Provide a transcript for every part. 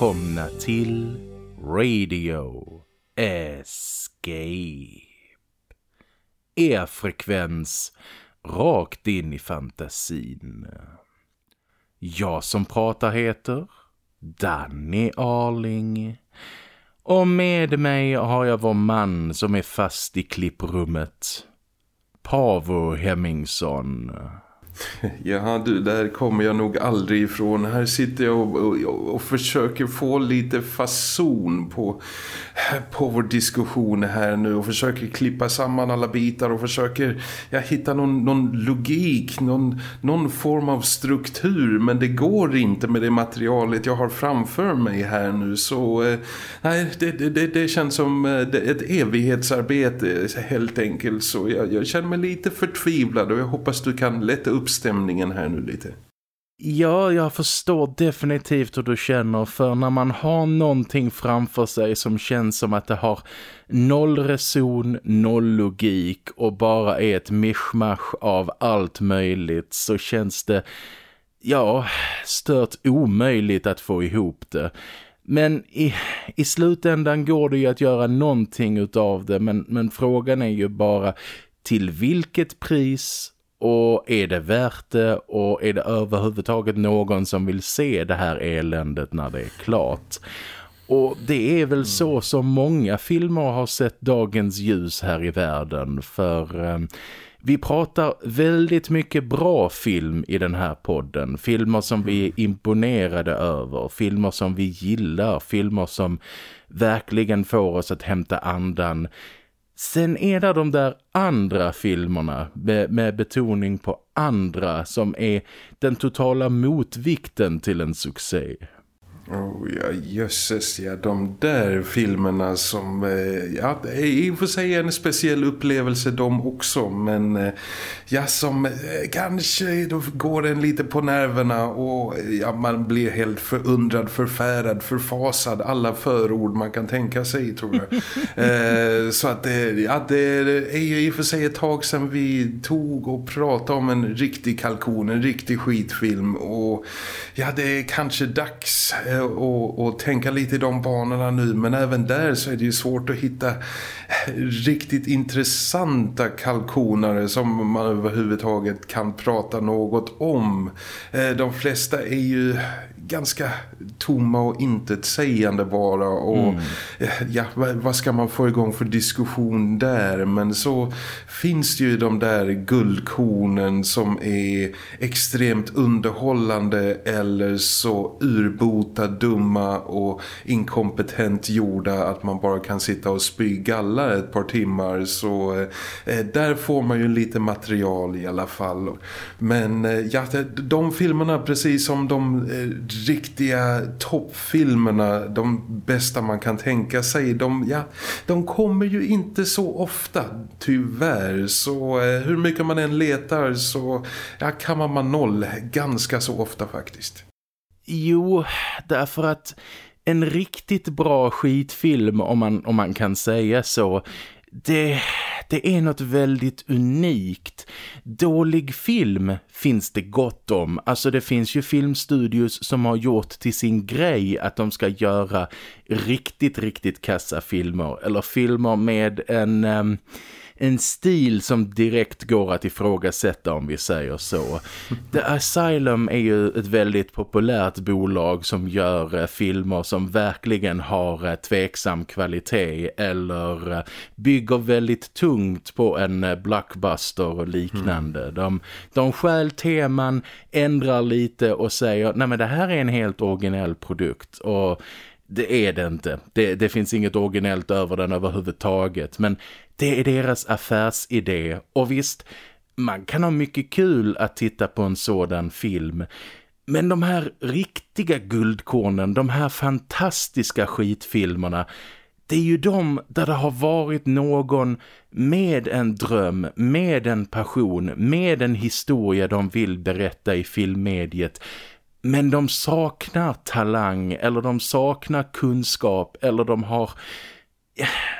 Välkomna till Radio Escape. Er frekvens rakt in i fantasin. Jag som pratar heter Danny Arling. Och med mig har jag vår man som är fast i klipprummet. Pavo Hemmingsson. Ja du, där kommer jag nog aldrig ifrån. Här sitter jag och, och, och, försöker få lite fason på, på vår diskussion här nu. Och försöker klippa samman alla bitar och försöker ja, hitta någon, någon logik, någon, någon form av struktur. Men det går inte med det materialet jag har framför mig här nu. Så eh, nej, det, det, det känns som eh, ett evighetsarbete eh, helt enkelt. Så jag, jag känner mig lite förtvivlad och jag hoppas du kan lätta upp stämningen här nu lite. Ja, jag förstår definitivt hur du känner för när man har någonting framför sig som känns som att det har noll reson, noll logik och bara är ett mischmasch av allt möjligt så känns det, ja, stört omöjligt att få ihop det. Men i, i slutändan går det ju att göra någonting utav det men, men frågan är ju bara till vilket pris och är det värt det och är det överhuvudtaget någon som vill se det här eländet när det är klart? Och det är väl så som många filmer har sett dagens ljus här i världen för eh, vi pratar väldigt mycket bra film i den här podden. Filmer som vi är imponerade över, filmer som vi gillar, filmer som verkligen får oss att hämta andan Sen är det de där andra filmerna med, med, betoning på andra som är den totala motvikten till en succé. Oh, ja, jösses, ja, de där filmerna som, eh, ja, det är i och för sig en speciell upplevelse de också, men eh, ja, som eh, kanske då går en lite på nerverna och ja, man blir helt förundrad, förfärad, förfasad, alla förord man kan tänka sig, tror jag. så att ja, det är ju i och för sig ett tag sedan vi tog och pratade om en riktig kalkon, en riktig skitfilm. Och ja, det är kanske dags och, och tänka lite i de banorna nu. Men även där så är det ju svårt att hitta riktigt intressanta kalkonare som man överhuvudtaget kan prata något om. Eh, de flesta är ju ganska tomma och intetsägande bara och mm. Ja, vad ska man få igång för diskussion där? Men så finns det ju de där guldkornen som är extremt underhållande eller så urbota dumma och inkompetent gjorda att man bara kan sitta och spy galla ett par timmar. Så eh, där får man ju lite material i alla fall. Men eh, ja, de filmerna precis som de eh, riktiga toppfilmerna, de bästa man kan tänka sig, de, ja, de kommer ju inte så ofta, tyvärr. Så eh, hur mycket man än letar så ja, kan man noll ganska så ofta faktiskt. Jo, därför att en riktigt bra skitfilm, om man, om man kan säga så, det, det är något väldigt unikt. Dålig film finns det gott om. Alltså det finns ju filmstudios som har gjort till sin grej att de ska göra riktigt, riktigt kassa filmer. Eller filmer med en... Um, en stil som direkt går att ifrågasätta om vi säger så. The Asylum är ju ett väldigt populärt bolag som gör eh, filmer som verkligen har eh, tveksam kvalitet eller eh, bygger väldigt tungt på en blockbuster och liknande. Mm. De, de skäl teman, ändrar lite och säger nej men det här är en helt originell produkt och det är det inte. Det, det, finns inget originellt över den överhuvudtaget. Men det är deras affärsidé. Och visst, man kan ha mycket kul att titta på en sådan film. Men de här riktiga guldkornen, de här fantastiska skitfilmerna, det är ju de där det har varit någon med en dröm, med en passion, med en historia de vill berätta i filmmediet. Men de saknar talang eller de saknar kunskap eller de har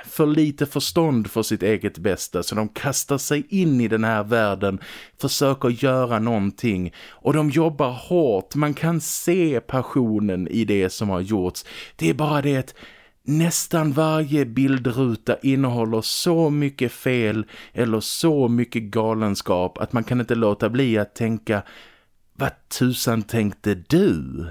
för lite förstånd för sitt eget bästa så de kastar sig in i den här världen, försöker göra någonting och de jobbar hårt, man kan se passionen i det som har gjorts. Det är bara det att nästan varje bildruta innehåller så mycket fel eller så mycket galenskap att man kan inte låta bli att tänka vad tusan tänkte du?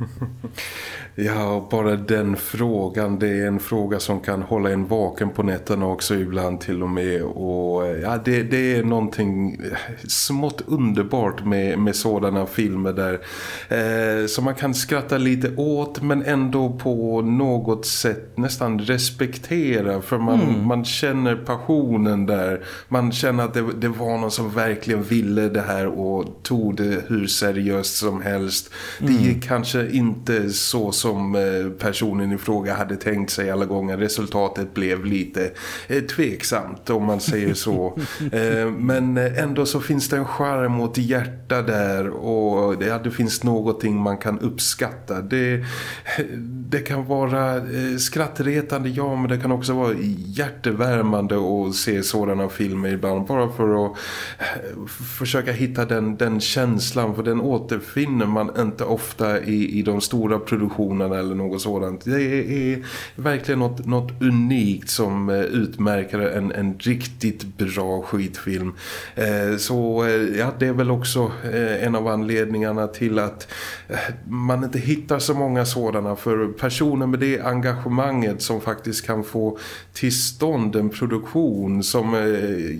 Ja, bara den frågan, det är en fråga som kan hålla en vaken på nätterna också ibland till och med. Och ja, det, det är någonting smått underbart med, med sådana filmer där eh, som man kan skratta lite åt men ändå på något sätt nästan respektera för man, mm. man känner passionen där. Man känner att det, det var någon som verkligen ville det här och tog det hur seriöst som helst. Mm. Det gick kanske inte så som eh, personen i fråga hade tänkt sig alla gånger. Resultatet blev lite eh, tveksamt om man säger så. Eh, men ändå så finns det en charm och ett hjärta där och det finns någonting man kan uppskatta. Det, det kan vara skrattretande, ja men det kan också vara hjärtevärmande att se sådana filmer ibland bara för att försöka hitta den, den känslan för den återfinner man inte ofta i, i de stora produktionerna eller något sådant. Det är, verkligen något, något unikt som eh, utmärker en, en riktigt bra skitfilm. Eh, så eh, ja, det är väl också eh, en av anledningarna till att man inte hittar så många sådana för personer med det engagemanget som faktiskt kan få till stånd en produktion som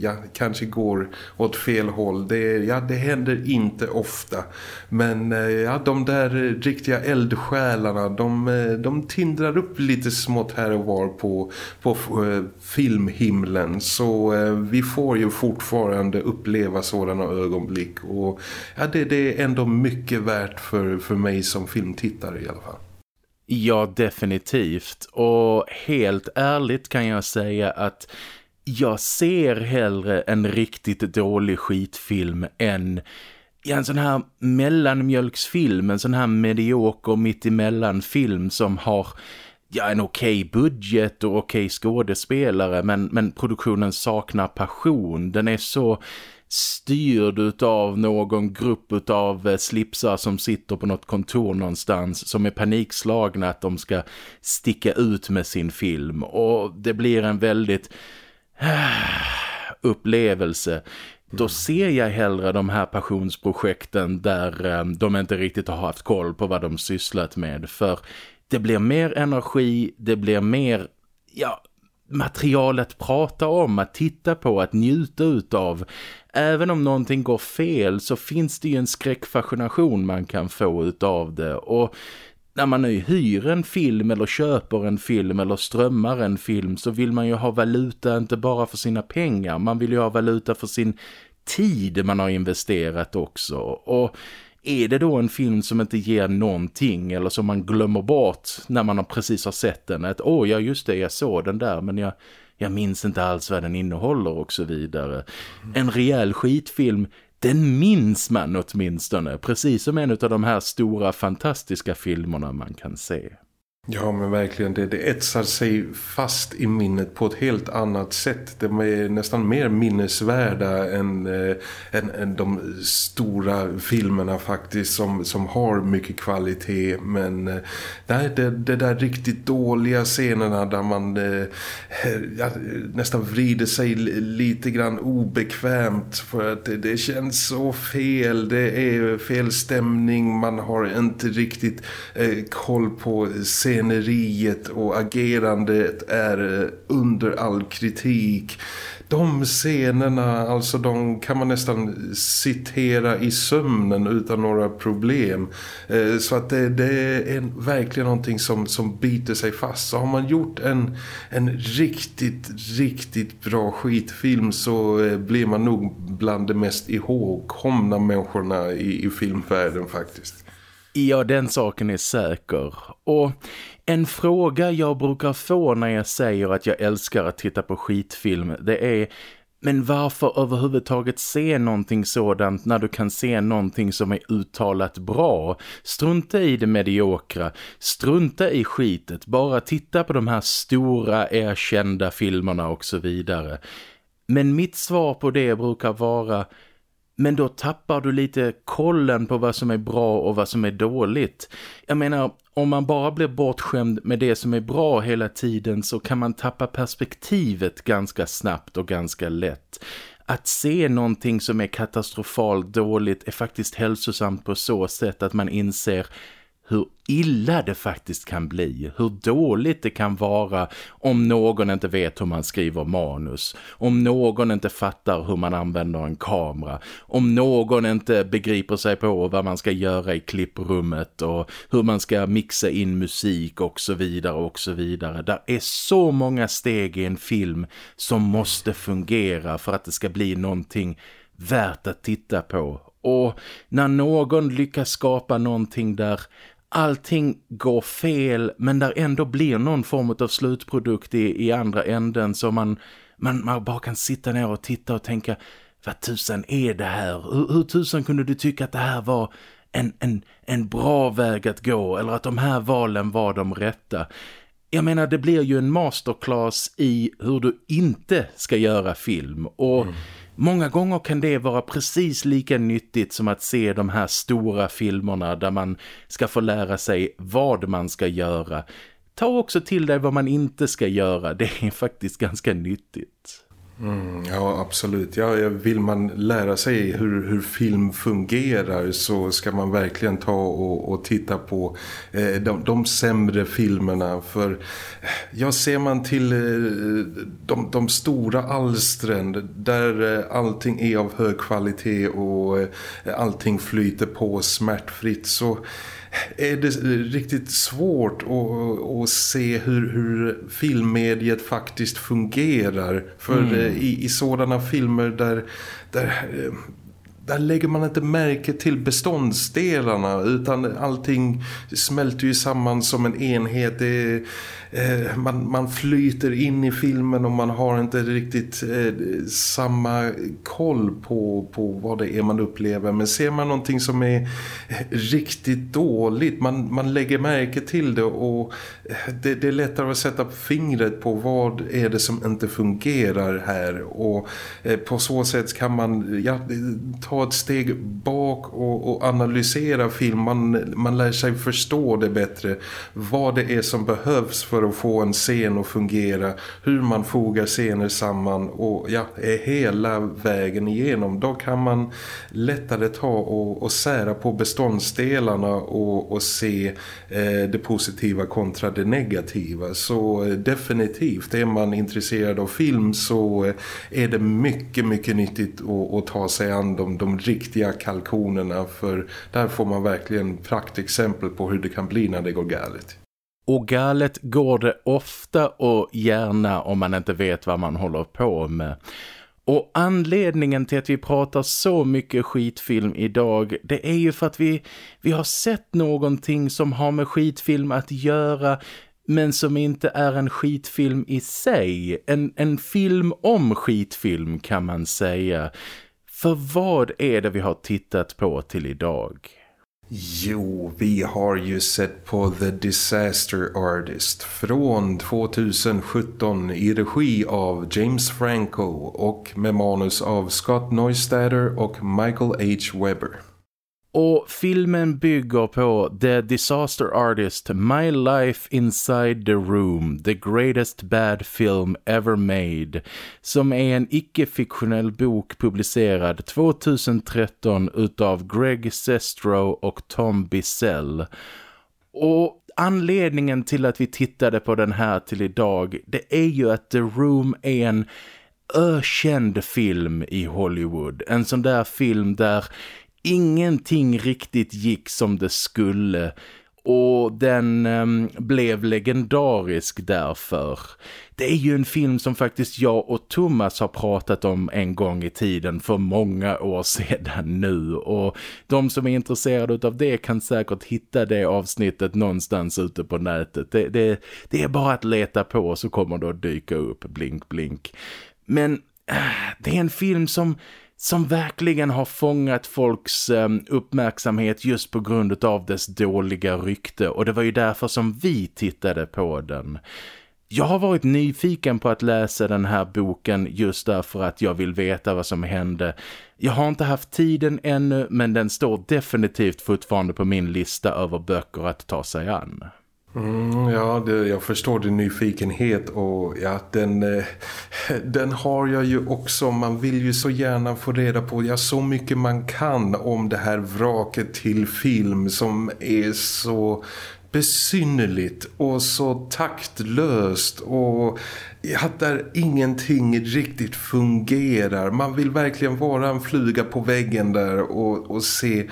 ja, kanske går åt fel håll. Det, ja, det händer inte ofta. Men ja, de där riktiga eldsjälarna de, eh, de tindrar upp lite smått här och var på, på eh, filmhimlen så eh, vi får ju fortfarande uppleva sådana ögonblick och ja, det, det är ändå mycket värt för, för mig som filmtittare i alla fall. Ja, definitivt. Och helt ärligt kan jag säga att jag ser hellre en riktigt dålig skitfilm än ja, en sån här mellanmjölksfilm, en sån här medioker mittemellan film som har ja, en okej okay budget och okej okay skådespelare men, men produktionen saknar passion. Den är så styrd av någon grupp av eh, slipsar som sitter på något kontor någonstans som är panikslagna att de ska sticka ut med sin film och det blir en väldigt eh, upplevelse då ser jag hellre de här passionsprojekten där eh, de inte riktigt har haft koll på vad de sysslat med. För det blir mer energi, det blir mer ja, material att prata om, att titta på, att njuta utav. Även om någonting går fel så finns det ju en skräckfascination man kan få utav det. Och när man nu hyr en film eller köper en film eller strömmar en film så vill man ju ha valuta inte bara för sina pengar. Man vill ju ha valuta för sin tid man har investerat också. Och är det då en film som inte ger någonting eller som man glömmer bort när man precis har sett den att åh ja just det jag såg den där men jag, jag minns inte alls vad den innehåller och så vidare. En rejäl skitfilm den minns man åtminstone, precis som en av de här stora fantastiska filmerna man kan se. Ja men verkligen, det, det etsar sig fast i minnet på ett helt annat sätt. De är nästan mer minnesvärda än, eh, än, än, de stora filmerna faktiskt som, som har mycket kvalitet. Men eh, nej, det, det där riktigt dåliga scenerna där man eh, ja, nästan vrider sig lite grann obekvämt för att det, det, känns så fel. Det är fel stämning, man har inte riktigt eh, koll på scenen sceneriet och agerandet är eh, under all kritik. De scenerna, alltså de kan man nästan citera i sömnen utan några problem. Eh, så att det, det är verkligen någonting som, som biter sig fast. Så har man gjort en, en riktigt, riktigt bra skitfilm så eh, blir man nog bland de mest ihågkomna människorna i, i filmvärlden faktiskt. Ja, den saken är säker. Och en fråga jag brukar få när jag säger att jag älskar att titta på skitfilm, det är Men varför överhuvudtaget se någonting sådant när du kan se någonting som är uttalat bra? Strunta i det mediokra, strunta i skitet, bara titta på de här stora erkända filmerna och så vidare. Men mitt svar på det brukar vara men då tappar du lite kollen på vad som är bra och vad som är dåligt. Jag menar, om man bara blir bortskämd med det som är bra hela tiden så kan man tappa perspektivet ganska snabbt och ganska lätt. Att se någonting som är katastrofalt dåligt är faktiskt hälsosamt på så sätt att man inser hur illa det faktiskt kan bli, hur dåligt det kan vara om någon inte vet hur man skriver manus, om någon inte fattar hur man använder en kamera, om någon inte begriper sig på vad man ska göra i klipprummet och hur man ska mixa in musik och så vidare och så vidare. Det är så många steg i en film som måste fungera för att det ska bli någonting värt att titta på och när någon lyckas skapa någonting där allting går fel men där ändå blir någon form av slutprodukt i, i andra änden så man, man, man bara kan sitta ner och titta och tänka vad tusen är det här? Hur, hur tusen kunde du tycka att det här var en, en, en bra väg att gå eller att de här valen var de rätta? Jag menar det blir ju en masterclass i hur du inte ska göra film och mm. Många gånger kan det vara precis lika nyttigt som att se de här stora filmerna där man ska få lära sig vad man ska göra. Ta också till dig vad man inte ska göra, det är faktiskt ganska nyttigt. Mm, ja, absolut. Ja, vill man lära sig hur, hur film fungerar så ska man verkligen ta och, och titta på eh, de, de sämre filmerna. För eh, ja, ser man till eh, de, de stora alstren där eh, allting är av hög kvalitet och eh, allting flyter på smärtfritt så är det riktigt svårt att, att se hur, hur filmmediet faktiskt fungerar. För mm. I, i sådana filmer där, där eh, där lägger man inte märke till beståndsdelarna utan allting smälter ju samman som en enhet. Det eh, man, man flyter in i filmen och man har inte riktigt eh, samma koll på, på vad det är man upplever. Men ser man någonting som är eh, riktigt dåligt, man, man lägger märke till det och eh, det, det är lättare att sätta fingret på vad är det som inte fungerar här. Och eh, på så sätt kan man ja, ta ett steg bak och, och analysera film. Man, man lär sig förstå det bättre. Vad det är som behövs för för att få en scen att fungera, hur man fogar scener samman och ja, hela vägen igenom. Då kan man lättare ta och, och sära på beståndsdelarna och, och se eh, det positiva kontra det negativa. Så eh, definitivt, är man intresserad av film så eh, är det mycket, mycket nyttigt att, att ta sig an de, de riktiga kalkonerna för där får man verkligen praktexempel på hur det kan bli när det går galet. Och galet går det ofta och gärna om man inte vet vad man håller på med. Och anledningen till att vi pratar så mycket skitfilm idag det är ju för att vi, vi har sett någonting som har med skitfilm att göra men som inte är en skitfilm i sig. En, en film om skitfilm kan man säga. För vad är det vi har tittat på till idag? Jo, vi har ju sett på The Disaster Artist från 2017 i regi av James Franco och med manus av Scott Neustadter och Michael H. Webber. Och filmen bygger på The Disaster Artist My Life Inside the Room, The Greatest Bad Film Ever Made som är en icke-fiktionell bok publicerad 2013 utav Greg Sestro och Tom Bissell. Och anledningen till att vi tittade på den här till idag det är ju att The Room är en ökänd film i Hollywood. En sån där film där ingenting riktigt gick som det skulle och den um, blev legendarisk därför. Det är ju en film som faktiskt jag och Thomas har pratat om en gång i tiden för många år sedan nu och de som är intresserade av det kan säkert hitta det avsnittet någonstans ute på nätet. Det, det, det är bara att leta på så kommer det att dyka upp, blink blink. Men äh, det är en film som som verkligen har fångat folks eh, uppmärksamhet just på grund av dess dåliga rykte och det var ju därför som vi tittade på den. Jag har varit nyfiken på att läsa den här boken just därför att jag vill veta vad som hände. Jag har inte haft tiden ännu men den står definitivt fortfarande på min lista över böcker att ta sig an. Mm, ja, det, jag förstår din nyfikenhet och ja, den, eh, den har jag ju också. Man vill ju så gärna få reda på ja, så mycket man kan om det här vraket till film som är så besynnerligt och så taktlöst och ja, där ingenting riktigt fungerar. Man vill verkligen vara en fluga på väggen där och, och se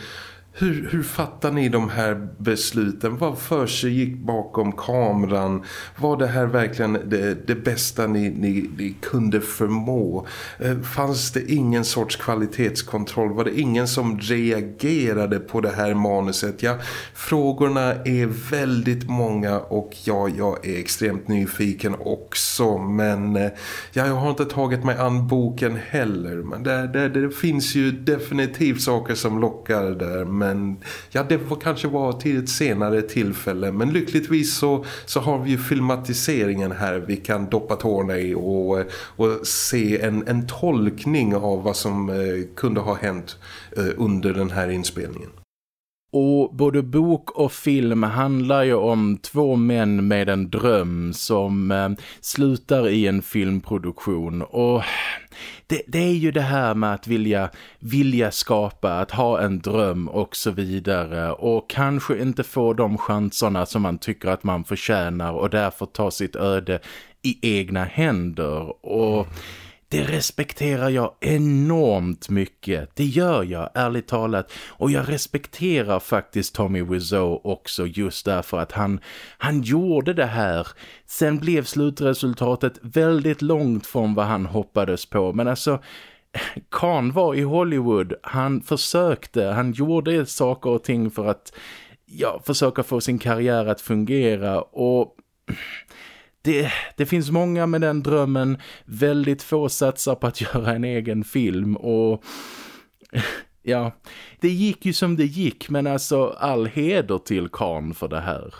hur, hur fattar ni de här besluten? Vad för sig gick bakom kameran? Var det här verkligen det, det bästa ni, ni, ni, kunde förmå? Eh, fanns det ingen sorts kvalitetskontroll? Var det ingen som reagerade på det här manuset? Ja, frågorna är väldigt många och ja, jag är extremt nyfiken också. Men eh, ja, jag har inte tagit mig an boken heller. Men det, det, det finns ju definitivt saker som lockar där. Men men ja, det får kanske vara till ett senare tillfälle. Men lyckligtvis så, så har vi ju filmatiseringen här vi kan doppa tårna i och, och se en, en tolkning av vad som eh, kunde ha hänt eh, under den här inspelningen. Och både bok och film handlar ju om två män med en dröm som eh, slutar i en filmproduktion och det, det, är ju det här med att vilja, vilja skapa, att ha en dröm och så vidare. Och kanske inte få de chanserna som man tycker att man förtjänar och därför ta sitt öde i egna händer. Och... Mm det respekterar jag enormt mycket. Det gör jag, ärligt talat. Och jag respekterar faktiskt Tommy Wiseau också just därför att han, han gjorde det här. Sen blev slutresultatet väldigt långt från vad han hoppades på. Men alltså... Khan var i Hollywood. Han försökte, han gjorde saker och ting för att ja, försöka få sin karriär att fungera och det, det finns många med den drömmen. Väldigt få satsar på att göra en egen film och ja, det gick ju som det gick men alltså all heder till Khan för det här.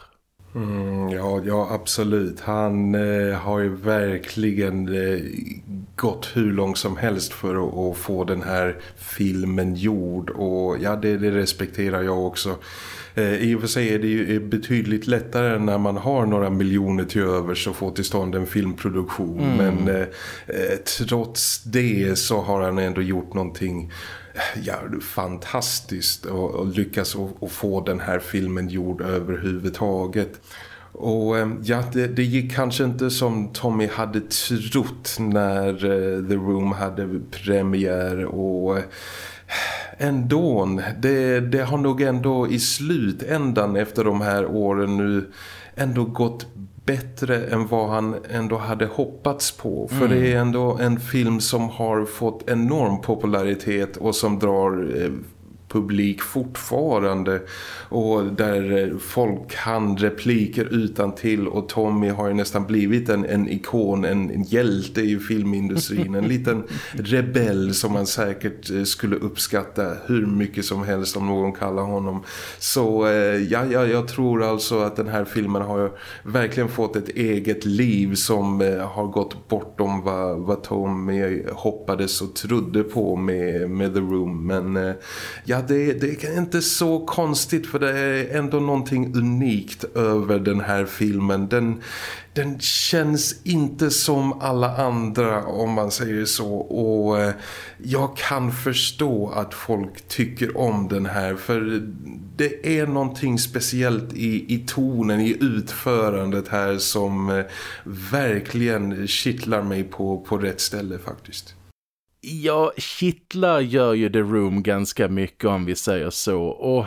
Mm, ja, ja, absolut. Han eh, har ju verkligen eh, gått hur långt som helst för att, att, få den här filmen gjord. Och ja, det, det respekterar jag också. Eh, I och för sig är det ju betydligt lättare när man har några miljoner till övers att få till stånd en filmproduktion. Mm. Men eh, eh, trots det så har han ändå gjort någonting ja, fantastiskt och, och lyckas att få den här filmen gjord överhuvudtaget. Och ja, det, det, gick kanske inte som Tommy hade trott när The Room hade premiär och ändå, det, det har nog ändå i slutändan efter de här åren nu ändå gått bättre än vad han ändå hade hoppats på. För mm. det är ändå en film som har fått enorm popularitet och som drar eh, publik fortfarande. Och där folk kan repliker utan till och Tommy har ju nästan blivit en, en ikon, en, en hjälte i filmindustrin. En liten rebell som man säkert eh, skulle uppskatta hur mycket som helst om någon kallar honom. Så eh, ja, ja, jag tror alltså att den här filmen har verkligen fått ett eget liv som eh, har gått bortom vad, vad Tommy hoppades och trodde på med, med The Room. Men ja det, det är inte så konstigt för det är ändå någonting unikt över den här filmen. Den, den känns inte som alla andra om man säger så och eh, jag kan förstå att folk tycker om den här för det är någonting speciellt i, i tonen, i utförandet här som eh, verkligen kittlar mig på, på rätt ställe faktiskt. Ja, kittlar gör ju The Room ganska mycket om vi säger så. Och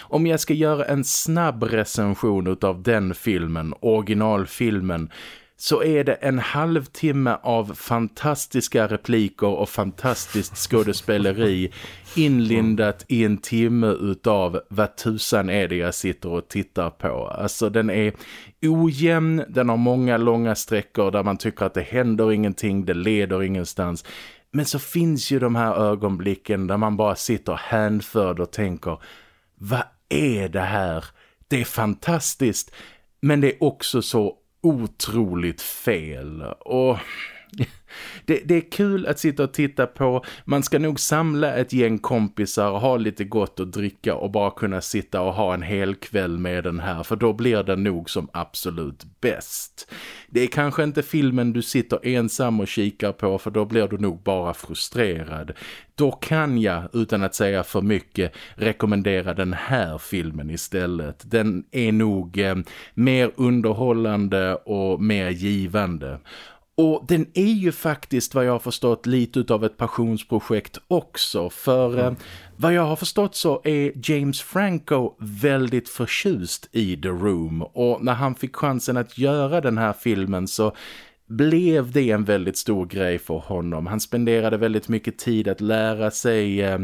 om jag ska göra en snabb recension av den filmen, originalfilmen, så är det en halvtimme av fantastiska repliker och fantastiskt skådespeleri inlindat i en timme utav vad tusan är det jag sitter och tittar på. Alltså den är ojämn, den har många långa sträckor där man tycker att det händer ingenting, det leder ingenstans. Men så finns ju de här ögonblicken där man bara sitter hänförd och tänker vad är det här? Det är fantastiskt men det är också så otroligt fel och det, det, är kul att sitta och titta på. Man ska nog samla ett gäng kompisar och ha lite gott att dricka och bara kunna sitta och ha en hel kväll med den här. För då blir den nog som absolut bäst. Det är kanske inte filmen du sitter ensam och kikar på för då blir du nog bara frustrerad. Då kan jag, utan att säga för mycket, rekommendera den här filmen istället. Den är nog eh, mer underhållande och mer givande. Och den är ju faktiskt vad jag har förstått lite av ett passionsprojekt också. För mm. eh, vad jag har förstått så är James Franco väldigt förtjust i The Room. Och när han fick chansen att göra den här filmen så blev det en väldigt stor grej för honom. Han spenderade väldigt mycket tid att lära sig eh,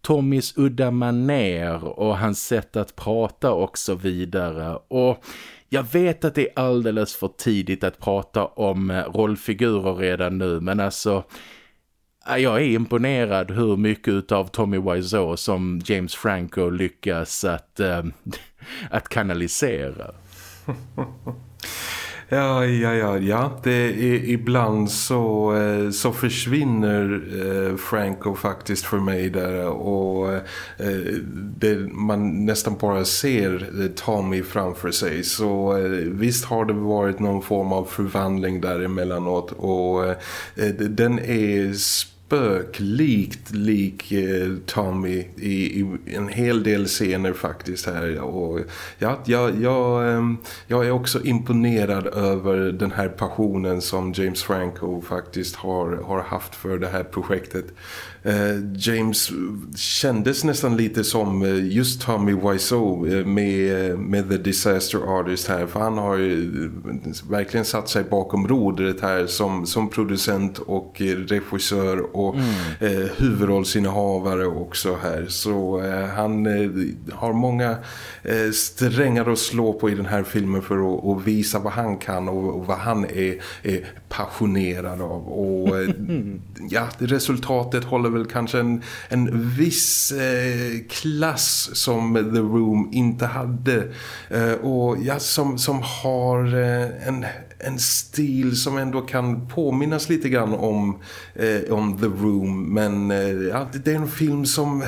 Tommys udda maner och hans sätt att prata och så vidare. Och jag vet att det är alldeles för tidigt att prata om eh, rollfigurer redan nu men alltså jag är imponerad hur mycket av Tommy Wiseau som James Franco lyckas att, äh, att kanalisera. Ja, ja, ja, ja. Det är, ibland så, eh, så försvinner eh, Franco faktiskt för mig där och eh, det, man nästan bara ser Tommy framför sig. Så visst har det varit någon form av förvandling där emellanåt och den är spöklikt lik eh, Tommy i, i, en hel del scener faktiskt här. Och ja, jag, jag, ehm, jag är också imponerad över den här passionen som James Franco faktiskt har, har haft för det här projektet. James kändes nästan lite som eh, just Tommy Wiseau eh, med, med The Disaster Artist här. För han har ju verkligen satt sig bakom rodret här som, som producent och regissör och mm. eh, huvudrollsinnehavare också här. Så eh, han eh, har många eh, strängar att slå på i den här filmen för att, att visa vad han kan och, och vad han är, är passionerad av. Och ja, resultatet håller väl kanske en, en viss eh, klass som The Room inte hade. Eh, och ja, som, som har eh, en, en stil som ändå kan påminnas lite grann om, eh, om The Room. Men eh, ja, det är en film som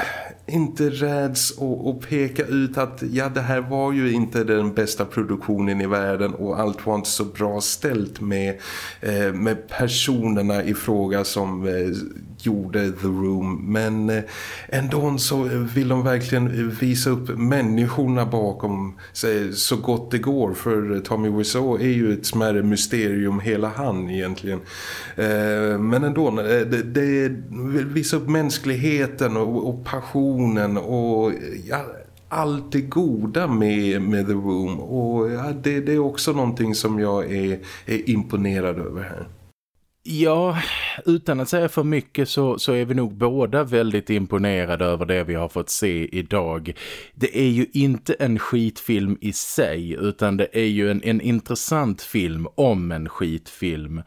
inte räds att peka ut att ja det här var ju inte den bästa produktionen i världen och allt var inte så bra ställt med, eh, med personerna i fråga som eh, gjorde The Room. Men eh, ändå så vill de verkligen eh, visa upp människorna bakom sig så gott det går. För Tommy Wiseau är ju ett smärre mysterium hela han egentligen. Eh, men ändå det, det vill visa upp mänskligheten och, och passionen och ja, allt det goda med, med The Room. Och ja, det, det, är också någonting som jag är, är imponerad över här. Ja, utan att säga för mycket så, så är vi nog båda väldigt imponerade över det vi har fått se idag. Det är ju inte en skitfilm i sig utan det är ju en, en intressant film om en skitfilm.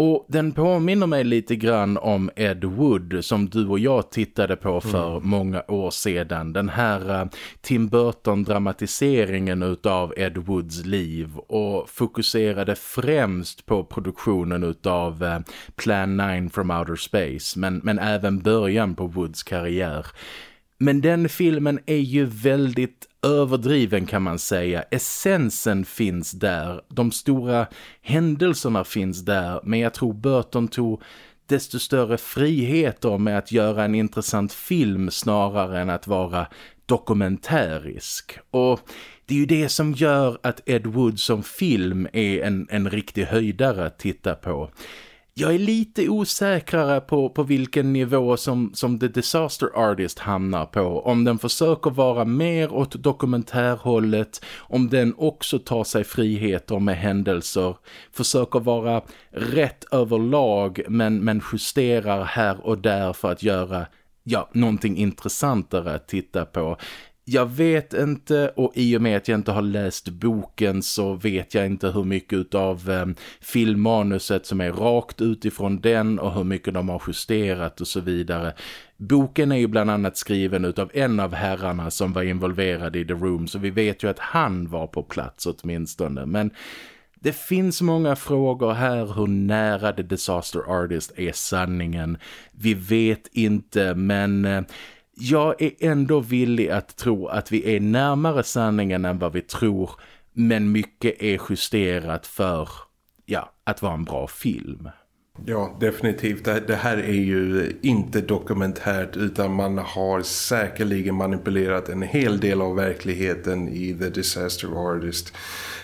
Och den påminner mig lite grann om Ed Wood som du och jag tittade på för mm. många år sedan. Den här uh, Tim Burton-dramatiseringen utav Ed Woods liv och fokuserade främst på produktionen utav uh, Plan 9 from Outer Space men, men även början på Woods karriär. Men den filmen är ju väldigt överdriven kan man säga. Essensen finns där. De stora händelserna finns där. Men jag tror Burton tog desto större friheter med att göra en intressant film snarare än att vara dokumentärisk. Och det är ju det som gör att Ed Wood som film är en, en riktig höjdare att titta på. Jag är lite osäkrare på, på vilken nivå som, som The Disaster Artist hamnar på. Om den försöker vara mer åt dokumentärhållet, om den också tar sig friheter med händelser, försöker vara rätt överlag men, men justerar här och där för att göra ja, någonting intressantare att titta på. Jag vet inte och i och med att jag inte har läst boken så vet jag inte hur mycket av eh, filmmanuset som är rakt utifrån den och hur mycket de har justerat och så vidare. Boken är ju bland annat skriven av en av herrarna som var involverad i The Room så vi vet ju att han var på plats åtminstone. Men det finns många frågor här hur nära The Disaster Artist är sanningen. Vi vet inte men eh, jag är ändå villig att tro att vi är närmare sanningen än vad vi tror. Men mycket är justerat för ja, att vara en bra film. Ja, definitivt. Det här är ju inte dokumentärt utan man har säkerligen manipulerat en hel del av verkligheten i The Disaster Artist.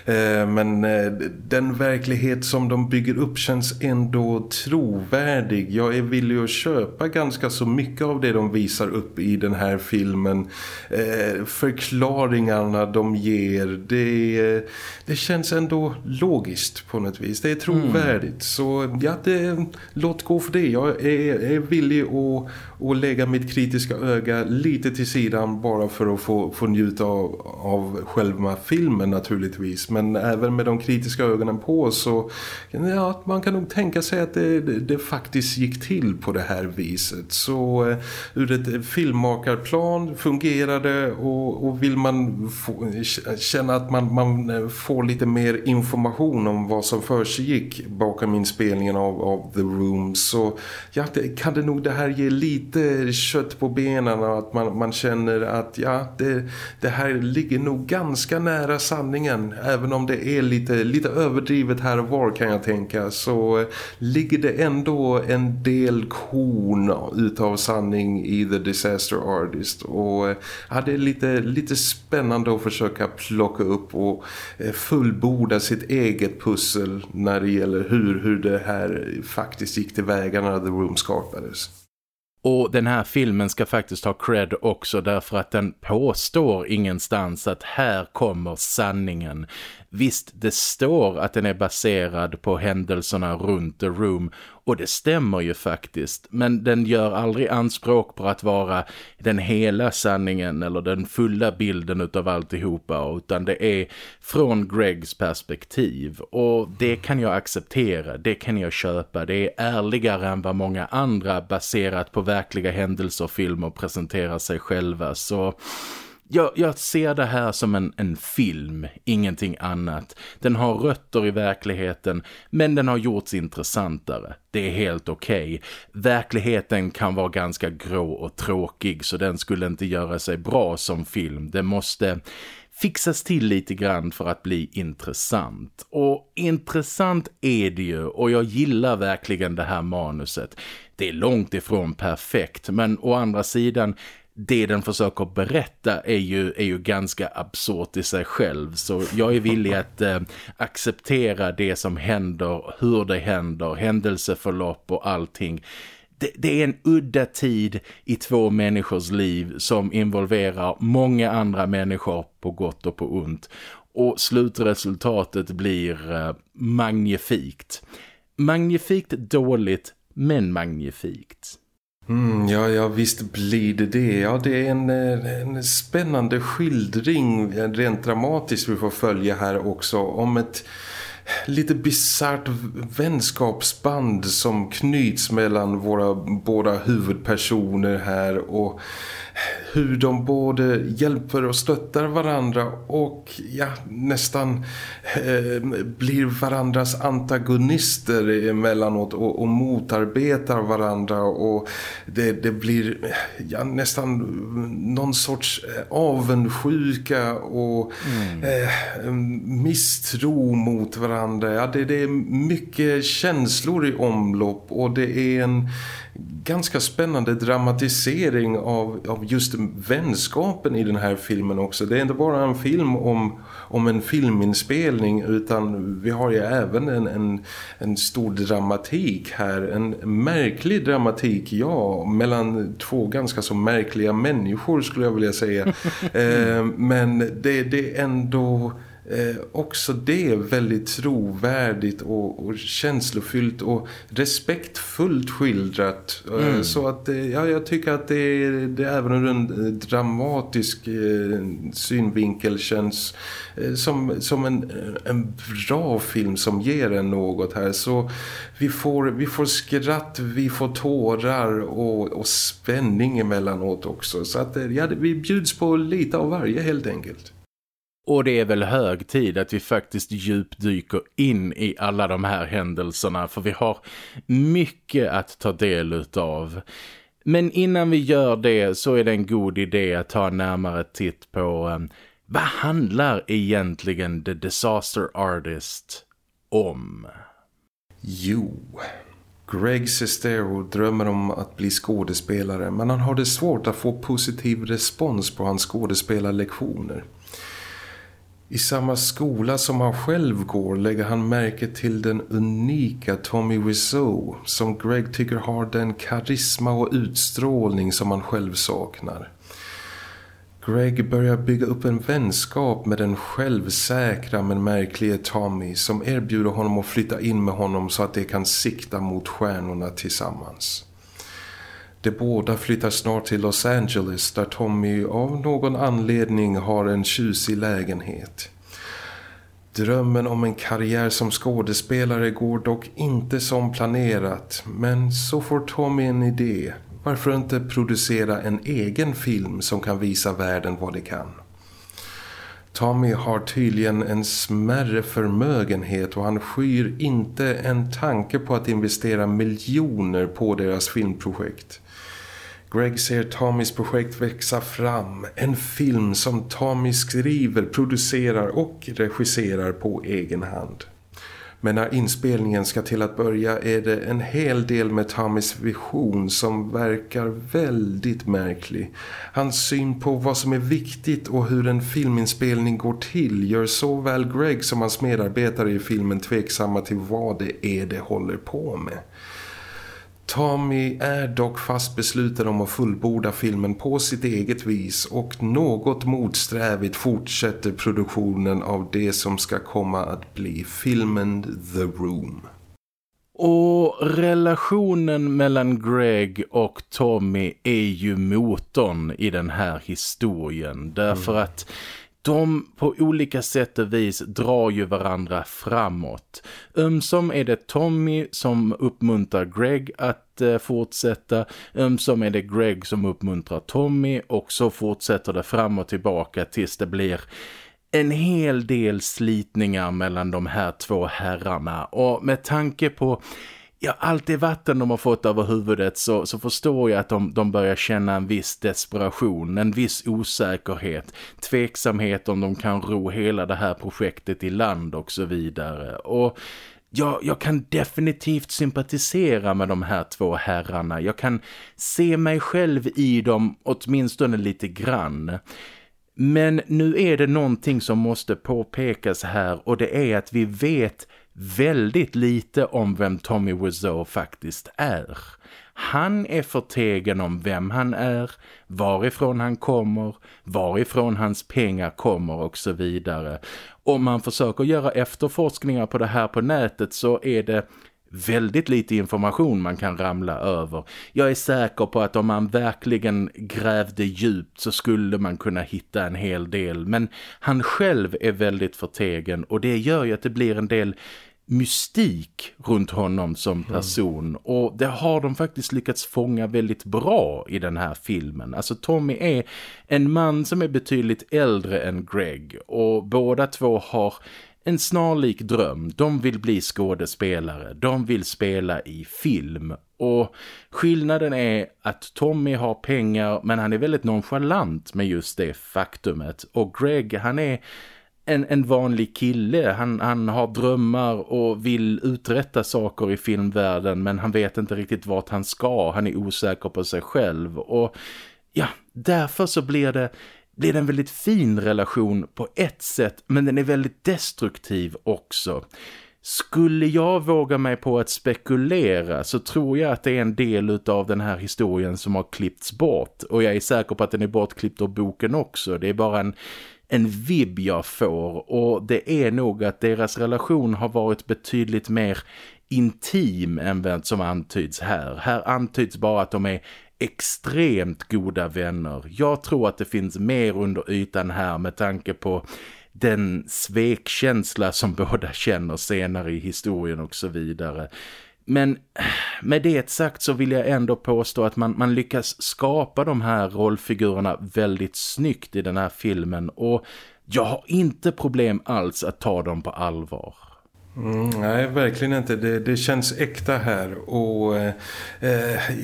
Eh, men eh, den verklighet som de bygger upp känns ändå trovärdig. Jag är villig att köpa ganska så mycket av det de visar upp i den här filmen. Eh, förklaringarna de ger, det, det känns ändå logiskt på något vis. Det är trovärdigt. Mm. Så ja, det, Eh, låt gå för det. Jag är, är villig att, och lägga mitt kritiska öga lite till sidan bara för att få, få njuta av, av själva filmen naturligtvis men även med de kritiska ögonen på så ja, man kan nog tänka sig att det, det, det faktiskt gick till på det här viset. Så uh, ur ett filmmakarplan fungerade och, och vill man få, känna att man, man eh, får lite mer information om vad som försiggick bakom inspelningen av, av The Room så ja, det, kan det nog det här ge lite lite kött på benen och att man, man känner att ja, det, det här ligger nog ganska nära sanningen även om det är lite, lite överdrivet här och var kan jag tänka så ligger det ändå en del korn utav sanning i The Disaster Artist och ja, det är lite, lite spännande att försöka plocka upp och eh, fullborda sitt eget pussel när det gäller hur, hur det här faktiskt gick tillväga när The Room skapades. Och den här filmen ska faktiskt ha cred också därför att den påstår ingenstans att här kommer sanningen. Visst, det står att den är baserad på händelserna runt The Room och det stämmer ju faktiskt. Men den gör aldrig anspråk på att vara den hela sanningen eller den fulla bilden utav alltihopa utan det är från Gregs perspektiv. Och det kan jag acceptera, det kan jag köpa. Det är ärligare än vad många andra baserat på verkliga händelser och filmer presenterar sig själva. Så jag, jag, ser det här som en, en film, ingenting annat. Den har rötter i verkligheten, men den har gjorts intressantare. Det är helt okej. Okay. Verkligheten kan vara ganska grå och tråkig, så den skulle inte göra sig bra som film. Det måste fixas till lite grann för att bli intressant. Och intressant är det ju och jag gillar verkligen det här manuset. Det är långt ifrån perfekt men å andra sidan det den försöker berätta är ju, är ju ganska absurt i sig själv. Så jag är villig att eh, acceptera det som händer, hur det händer, händelseförlopp och allting. Det, det, är en udda tid i två människors liv som involverar många andra människor på gott och på ont. Och slutresultatet blir eh, magnifikt. Magnifikt dåligt, men magnifikt. Mm, ja, ja, visst blir det det. Ja, det är en, en spännande skildring, rent dramatiskt vi får följa här också, om ett lite bizart vänskapsband som knyts mellan våra båda huvudpersoner här och hur de både hjälper och stöttar varandra och ja, nästan eh, blir varandras antagonister emellanåt och, och motarbetar varandra och det, det blir ja, nästan någon sorts eh, avundsjuka och mm. eh, misstro mot varandra. Ja, det, det är mycket känslor i omlopp och det är en ganska spännande dramatisering av, av just vänskapen i den här filmen också. Det är inte bara en film om, om en filminspelning utan vi har ju även en, en, en stor dramatik här. En märklig dramatik, ja, mellan två ganska så märkliga människor skulle jag vilja säga. eh, men det, det är ändå eh, också det är väldigt trovärdigt och, och känslofyllt och respektfullt skildrat. Eh, mm. Så att eh, ja, jag tycker att det, det även ur en dramatisk eh, synvinkel känns eh, som, som en, en bra film som ger en något här. Så vi får, vi får skratt, vi får tårar och, och spänning emellanåt också. Så att ja, vi bjuds på lite av varje helt enkelt. Och det är väl hög tid att vi faktiskt djupdyker in i alla de här händelserna för vi har mycket att ta del av. Men innan vi gör det så är det en god idé att ta en närmare titt på um, vad handlar egentligen The Disaster Artist om? Jo, Greg Sestero drömmer om att bli skådespelare men han har det svårt att få positiv respons på hans skådespelarlektioner. I samma skola som han själv går lägger han märke till den unika Tommy Wiseau som Greg tycker har den karisma och utstrålning som han själv saknar. Greg börjar bygga upp en vänskap med den självsäkra men märkliga Tommy som erbjuder honom att flytta in med honom så att de kan sikta mot stjärnorna tillsammans. De båda flyttar snart till Los Angeles där Tommy av någon anledning har en tjusig lägenhet. Drömmen om en karriär som skådespelare går dock inte som planerat men så får Tommy en idé. Varför inte producera en egen film som kan visa världen vad det kan? Tommy har tydligen en smärre förmögenhet och han skyr inte en tanke på att investera miljoner på deras filmprojekt. Greg ser Tommys projekt växa fram. En film som Tommy skriver, producerar och regisserar på egen hand. Men när inspelningen ska till att börja är det en hel del med Tommys vision som verkar väldigt märklig. Hans syn på vad som är viktigt och hur en filminspelning går till gör såväl Greg som hans medarbetare i filmen tveksamma till vad det är det håller på med. Tommy är dock fast besluten om att fullborda filmen på sitt eget vis och något motsträvigt fortsätter produktionen av det som ska komma att bli filmen The Room. Och relationen mellan Greg och Tommy är ju motorn i den här historien. Därför mm. att de på olika sätt och vis drar ju varandra framåt. Ömsom är det Tommy som uppmuntrar Greg att eh, fortsätta. Ömsom är det Greg som uppmuntrar Tommy och så fortsätter det fram och tillbaka tills det blir en hel del slitningar mellan de här två herrarna. Och med tanke på ja, allt det vatten de har fått över huvudet så, så förstår jag att de, de börjar känna en viss desperation, en viss osäkerhet, tveksamhet om de kan ro hela det här projektet i land och så vidare. Och jag, jag kan definitivt sympatisera med de här två herrarna. Jag kan se mig själv i dem åtminstone lite grann. Men nu är det någonting som måste påpekas här och det är att vi vet väldigt lite om vem Tommy Wiseau faktiskt är. Han är förtegen om vem han är, varifrån han kommer, varifrån hans pengar kommer och så vidare. Om man försöker göra efterforskningar på det här på nätet så är det väldigt lite information man kan ramla över. Jag är säker på att om man verkligen grävde djupt så skulle man kunna hitta en hel del. Men han själv är väldigt förtegen och det gör ju att det blir en del mystik runt honom som mm. person mm. och det har de faktiskt lyckats fånga väldigt bra i den här filmen. Alltså Tommy är en man som är betydligt äldre än Greg och båda två har en snarlik dröm. De vill bli skådespelare, de vill spela i film och skillnaden är att Tommy har pengar men han är väldigt nonchalant med just det faktumet och Greg han är en, en vanlig kille. Han, han har drömmar och vill uträtta saker i filmvärlden men han vet inte riktigt vart han ska. Han är osäker på sig själv och ja, därför så blir det blir det en väldigt fin relation på ett sätt men den är väldigt destruktiv också. Skulle jag våga mig på att spekulera så tror jag att det är en del av den här historien som har klippts bort. Och jag är säker på att den är bortklippt av boken också. Det är bara en, en vibb jag får och det är nog att deras relation har varit betydligt mer intim än vad som antyds här. Här antyds bara att de är extremt goda vänner. Jag tror att det finns mer under ytan här med tanke på den svekkänsla som båda känner senare i historien och så vidare. Men med det sagt så vill jag ändå påstå att man, man lyckas skapa de här rollfigurerna väldigt snyggt i den här filmen och jag har inte problem alls att ta dem på allvar. Mm, nej, verkligen inte. Det, det känns äkta här. Och eh,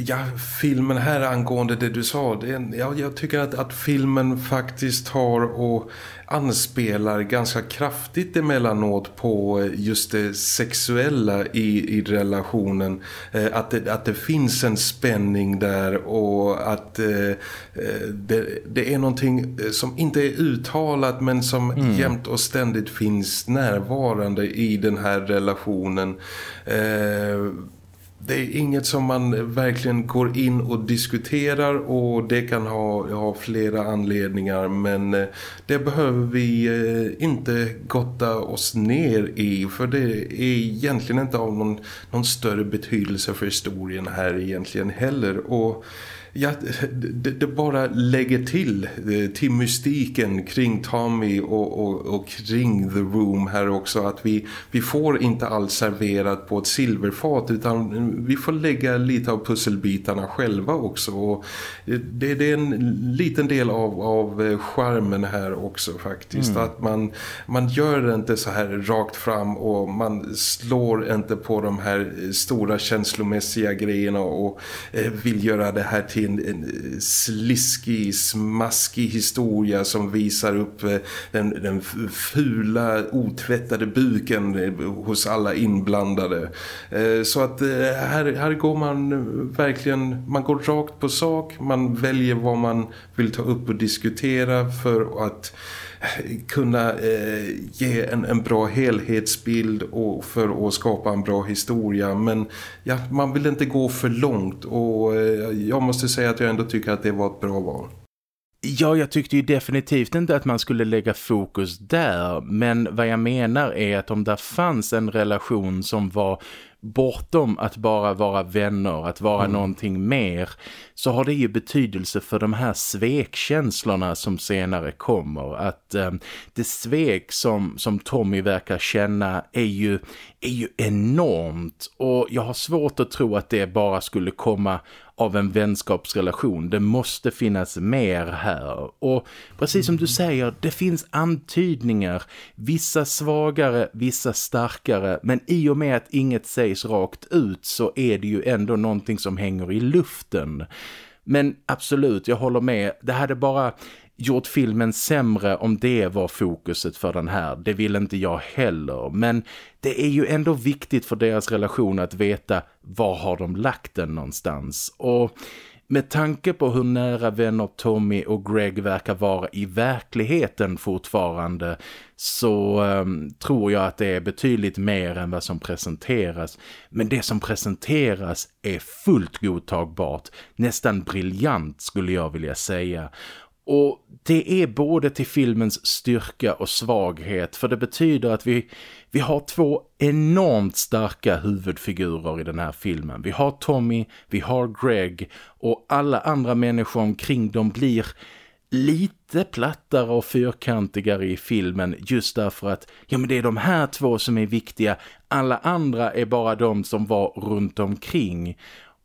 ja, filmen här angående det du sa. Det, ja, jag tycker att, att filmen faktiskt har och anspelar ganska kraftigt emellanåt på just det sexuella i, i relationen. Eh, att, det, att det finns en spänning där och att eh, eh det, det, är någonting som inte är uttalat men som mm. jämt och ständigt finns närvarande i den här relationen. Eh, det är inget som man verkligen går in och diskuterar och det kan ha, ha flera anledningar men eh, det behöver vi eh, inte gotta oss ner i för det är egentligen inte av någon, någon större betydelse för historien här egentligen heller. Och ja, det, det, bara lägger till eh, till mystiken kring Tommy och, och, och, kring The Room här också att vi, vi får inte allt serverat på ett silverfat utan vi får lägga lite av pusselbitarna själva också och det, det är en liten del av, av eh, charmen här också faktiskt mm. att man, man gör det inte så här rakt fram och man slår inte på de här stora känslomässiga grejerna och eh, vill göra det här till till en, en eh, sliskig, smaskig historia som visar upp eh, den, den fula, otvättade buken eh, hos alla inblandade. Så att här, här går man verkligen, man går rakt på sak, man väljer vad man vill ta upp och diskutera för att kunna eh, ge en, en bra helhetsbild och för att skapa en bra historia men ja, man vill inte gå för långt och eh, jag måste säga att jag ändå tycker att det var ett bra val. Ja, jag tyckte ju definitivt inte att man skulle lägga fokus där. Men vad jag menar är att om det fanns en relation som var bortom att bara vara vänner, att vara mm. någonting mer så har det ju betydelse för de här svekkänslorna som senare kommer. Att eh, det svek som, som Tommy verkar känna är ju, är ju enormt och jag har svårt att tro att det bara skulle komma av en vänskapsrelation. Det måste finnas mer här. Och precis som du säger, det finns antydningar. Vissa svagare, vissa starkare. Men i och med att inget sägs rakt ut så är det ju ändå någonting som hänger i luften. Men absolut, jag håller med. Det hade bara gjort filmen sämre om det var fokuset för den här. Det vill inte jag heller. Men det är ju ändå viktigt för deras relation att veta var har de lagt den någonstans. Och med tanke på hur nära vänner Tommy och Greg verkar vara i verkligheten fortfarande så um, tror jag att det är betydligt mer än vad som presenteras. Men det som presenteras är fullt godtagbart, nästan briljant skulle jag vilja säga. Och det är både till filmens styrka och svaghet för det betyder att vi, vi har två enormt starka huvudfigurer i den här filmen. Vi har Tommy, vi har Greg och alla andra människor omkring dem blir lite plattare och fyrkantigare i filmen just därför att ja men det är de här två som är viktiga. Alla andra är bara de som var runt omkring.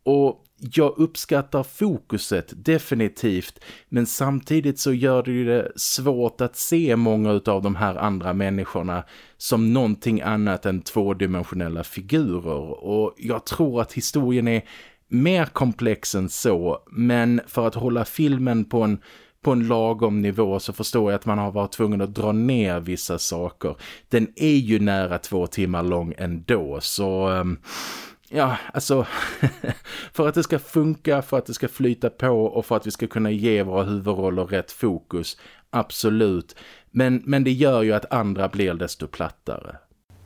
Och jag uppskattar fokuset definitivt men samtidigt så gör det ju det svårt att se många av de här andra människorna som någonting annat än tvådimensionella figurer och jag tror att historien är mer komplex än så men för att hålla filmen på en på en lagom nivå så förstår jag att man har varit tvungen att dra ner vissa saker. Den är ju nära två timmar lång ändå så... Ehm, Ja, alltså för att det ska funka, för att det ska flyta på och för att vi ska kunna ge våra huvudroller rätt fokus, absolut. Men, men det gör ju att andra blir desto plattare.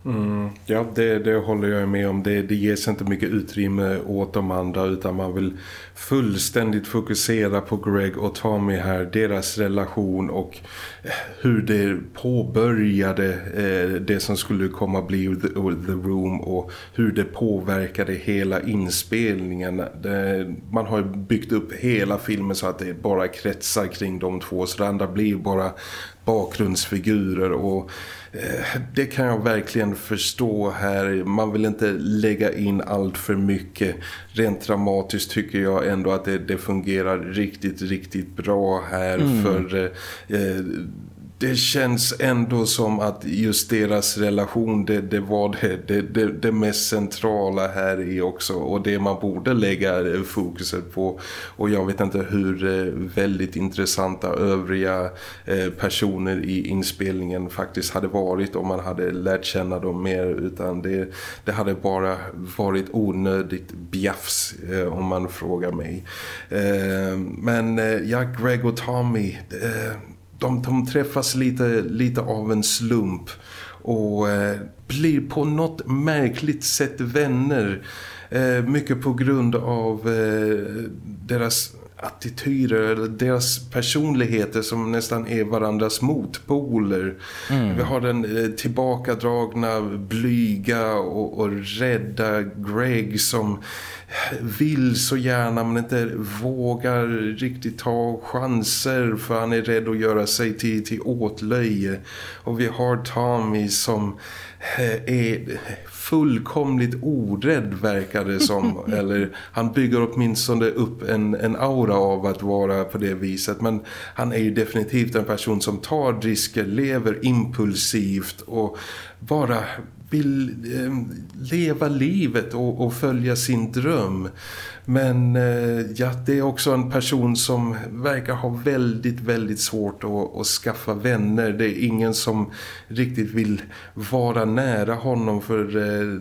Mm, ja, det, det håller jag med om. Det, det ges inte mycket utrymme åt de andra utan man vill fullständigt fokusera på Greg och Tommy här, deras relation och eh, hur det påbörjade eh, det som skulle komma bli The, the Room och hur det påverkade hela inspelningen. Det, man har byggt upp hela filmen så att det bara kretsar kring de två så det andra blir bara bakgrundsfigurer och eh, det kan jag verkligen förstå här. Man vill inte lägga in allt för mycket. Rent dramatiskt tycker jag ändå att det, det fungerar riktigt, riktigt bra här mm. för eh, det känns ändå som att just deras relation det, det var det, det, det, mest centrala här i också. Och det man borde lägga eh, fokuset på. Och jag vet inte hur eh, väldigt intressanta övriga eh, personer i inspelningen faktiskt hade varit om man hade lärt känna dem mer. Utan det, det hade bara varit onödigt bjafs om man frågar mig. Men ja, Greg och Tommy de, de träffas lite, lite av en slump och eh, blir på något märkligt sätt vänner. Eh, mycket på grund av eh, deras attityder eller deras personligheter som nästan är varandras motpoler. Mm. Vi har den eh, tillbakadragna, blyga och, och rädda Greg som vill så gärna men inte vågar riktigt ta chanser för han är rädd att göra sig till, till åtlöje. Och vi har Tommy som eh, är fullkomligt orädd verkar det som. Eller han bygger åtminstone upp en, en aura av att vara på det viset. Men han är ju definitivt en person som tar risker, lever impulsivt och bara vill eh, leva livet och, och, följa sin dröm. Men eh, ja, det är också en person som verkar ha väldigt, väldigt svårt att, att, skaffa vänner. Det är ingen som riktigt vill vara nära honom för... Eh,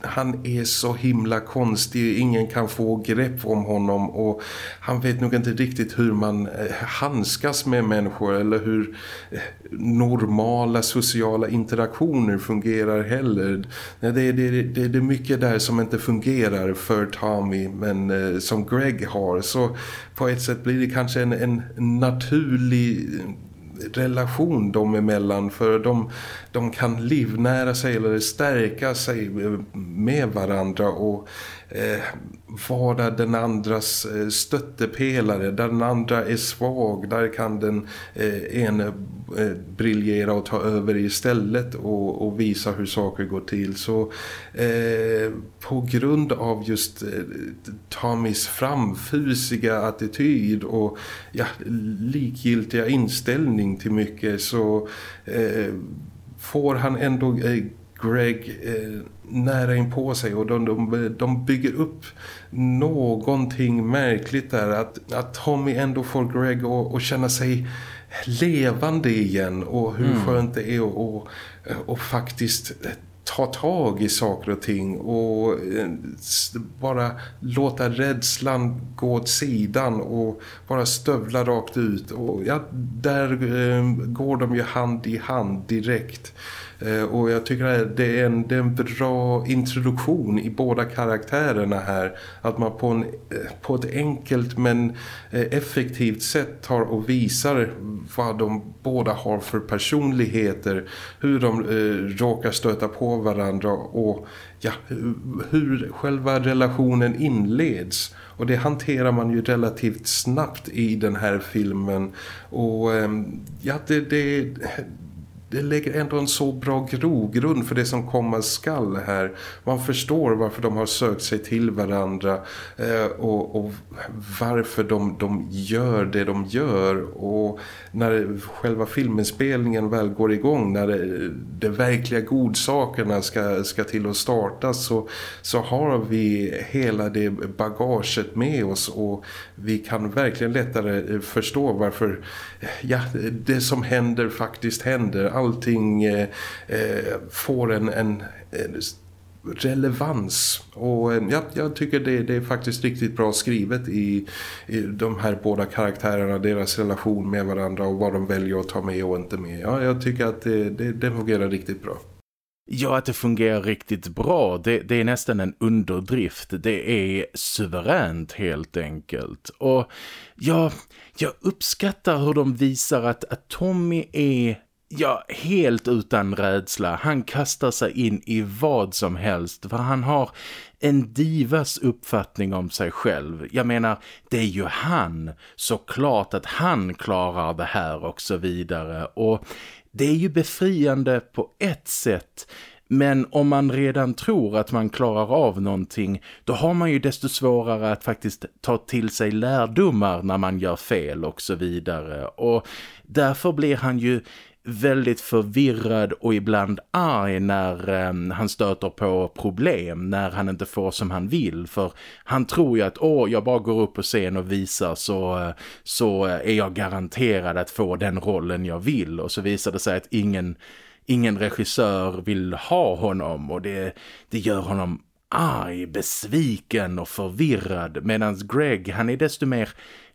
han är så himla konstig, ingen kan få grepp om honom och han vet nog inte riktigt hur man eh, handskas med människor eller hur eh, normala sociala interaktioner fungerar heller. Det, det, det, det är mycket där som inte fungerar för Tommy men eh, som Greg har så på ett sätt blir det kanske en, en naturlig relation dem emellan för de, de kan livnära sig eller stärka sig med varandra. Och eh, vara den andras eh, stöttepelare. Där den andra är svag, där kan den eh, ene eh, briljera och ta över istället och, och visa hur saker går till. Så eh, på grund av just eh, Tommys framfusiga attityd och ja, likgiltiga inställning till mycket så eh, får han ändå eh, Greg eh, nära in på sig och de, de, de bygger upp någonting märkligt där att, att Tommy ändå får Greg att, att känna sig levande igen och hur mm. skönt det är och, och faktiskt ta tag i saker och ting och eh, bara låta rädslan gå åt sidan och bara stövla rakt ut och ja, där eh, går de ju hand i hand direkt Eh, och jag tycker att det är, en, det är en bra introduktion i båda karaktärerna här. Att man på, en, eh, på ett enkelt men eh, effektivt sätt tar och visar vad de båda har för personligheter. Hur de eh, råkar stöta på varandra och ja, hur själva relationen inleds. Och det hanterar man ju relativt snabbt i den här filmen. Och ehm, ja, det, det, det lägger ändå en så bra grogrund för det som komma skall här. Man förstår varför de har sökt sig till varandra eh, och, och, varför de, de gör det de gör. Och när själva filminspelningen väl går igång, när det, de verkliga godsakerna ska, ska till att starta så, så har vi hela det bagaget med oss och vi kan verkligen lättare eh, förstå varför ja, det som händer faktiskt händer allting eh, eh, får en, en, en relevans. Och eh, ja, jag tycker det, det, är faktiskt riktigt bra skrivet i, i de här båda karaktärerna, deras relation med varandra och vad de väljer att ta med och inte med. Ja, jag tycker att det, det, det fungerar riktigt bra. Ja, att det fungerar riktigt bra, det, det, är nästan en underdrift. Det är suveränt helt enkelt. Och ja, jag uppskattar hur de visar att, att Tommy är ja, helt utan rädsla. Han kastar sig in i vad som helst för han har en divas uppfattning om sig själv. Jag menar, det är ju han. Såklart att han klarar det här och så vidare. Och det är ju befriande på ett sätt men om man redan tror att man klarar av någonting då har man ju desto svårare att faktiskt ta till sig lärdomar när man gör fel och så vidare. Och därför blir han ju väldigt förvirrad och ibland arg när eh, han stöter på problem, när han inte får som han vill. För han tror ju att åh, jag bara går upp på scen och visar så, eh, så eh, är jag garanterad att få den rollen jag vill. Och så visar det sig att ingen, ingen regissör vill ha honom och det, det gör honom arg, besviken och förvirrad medan Greg han är desto mer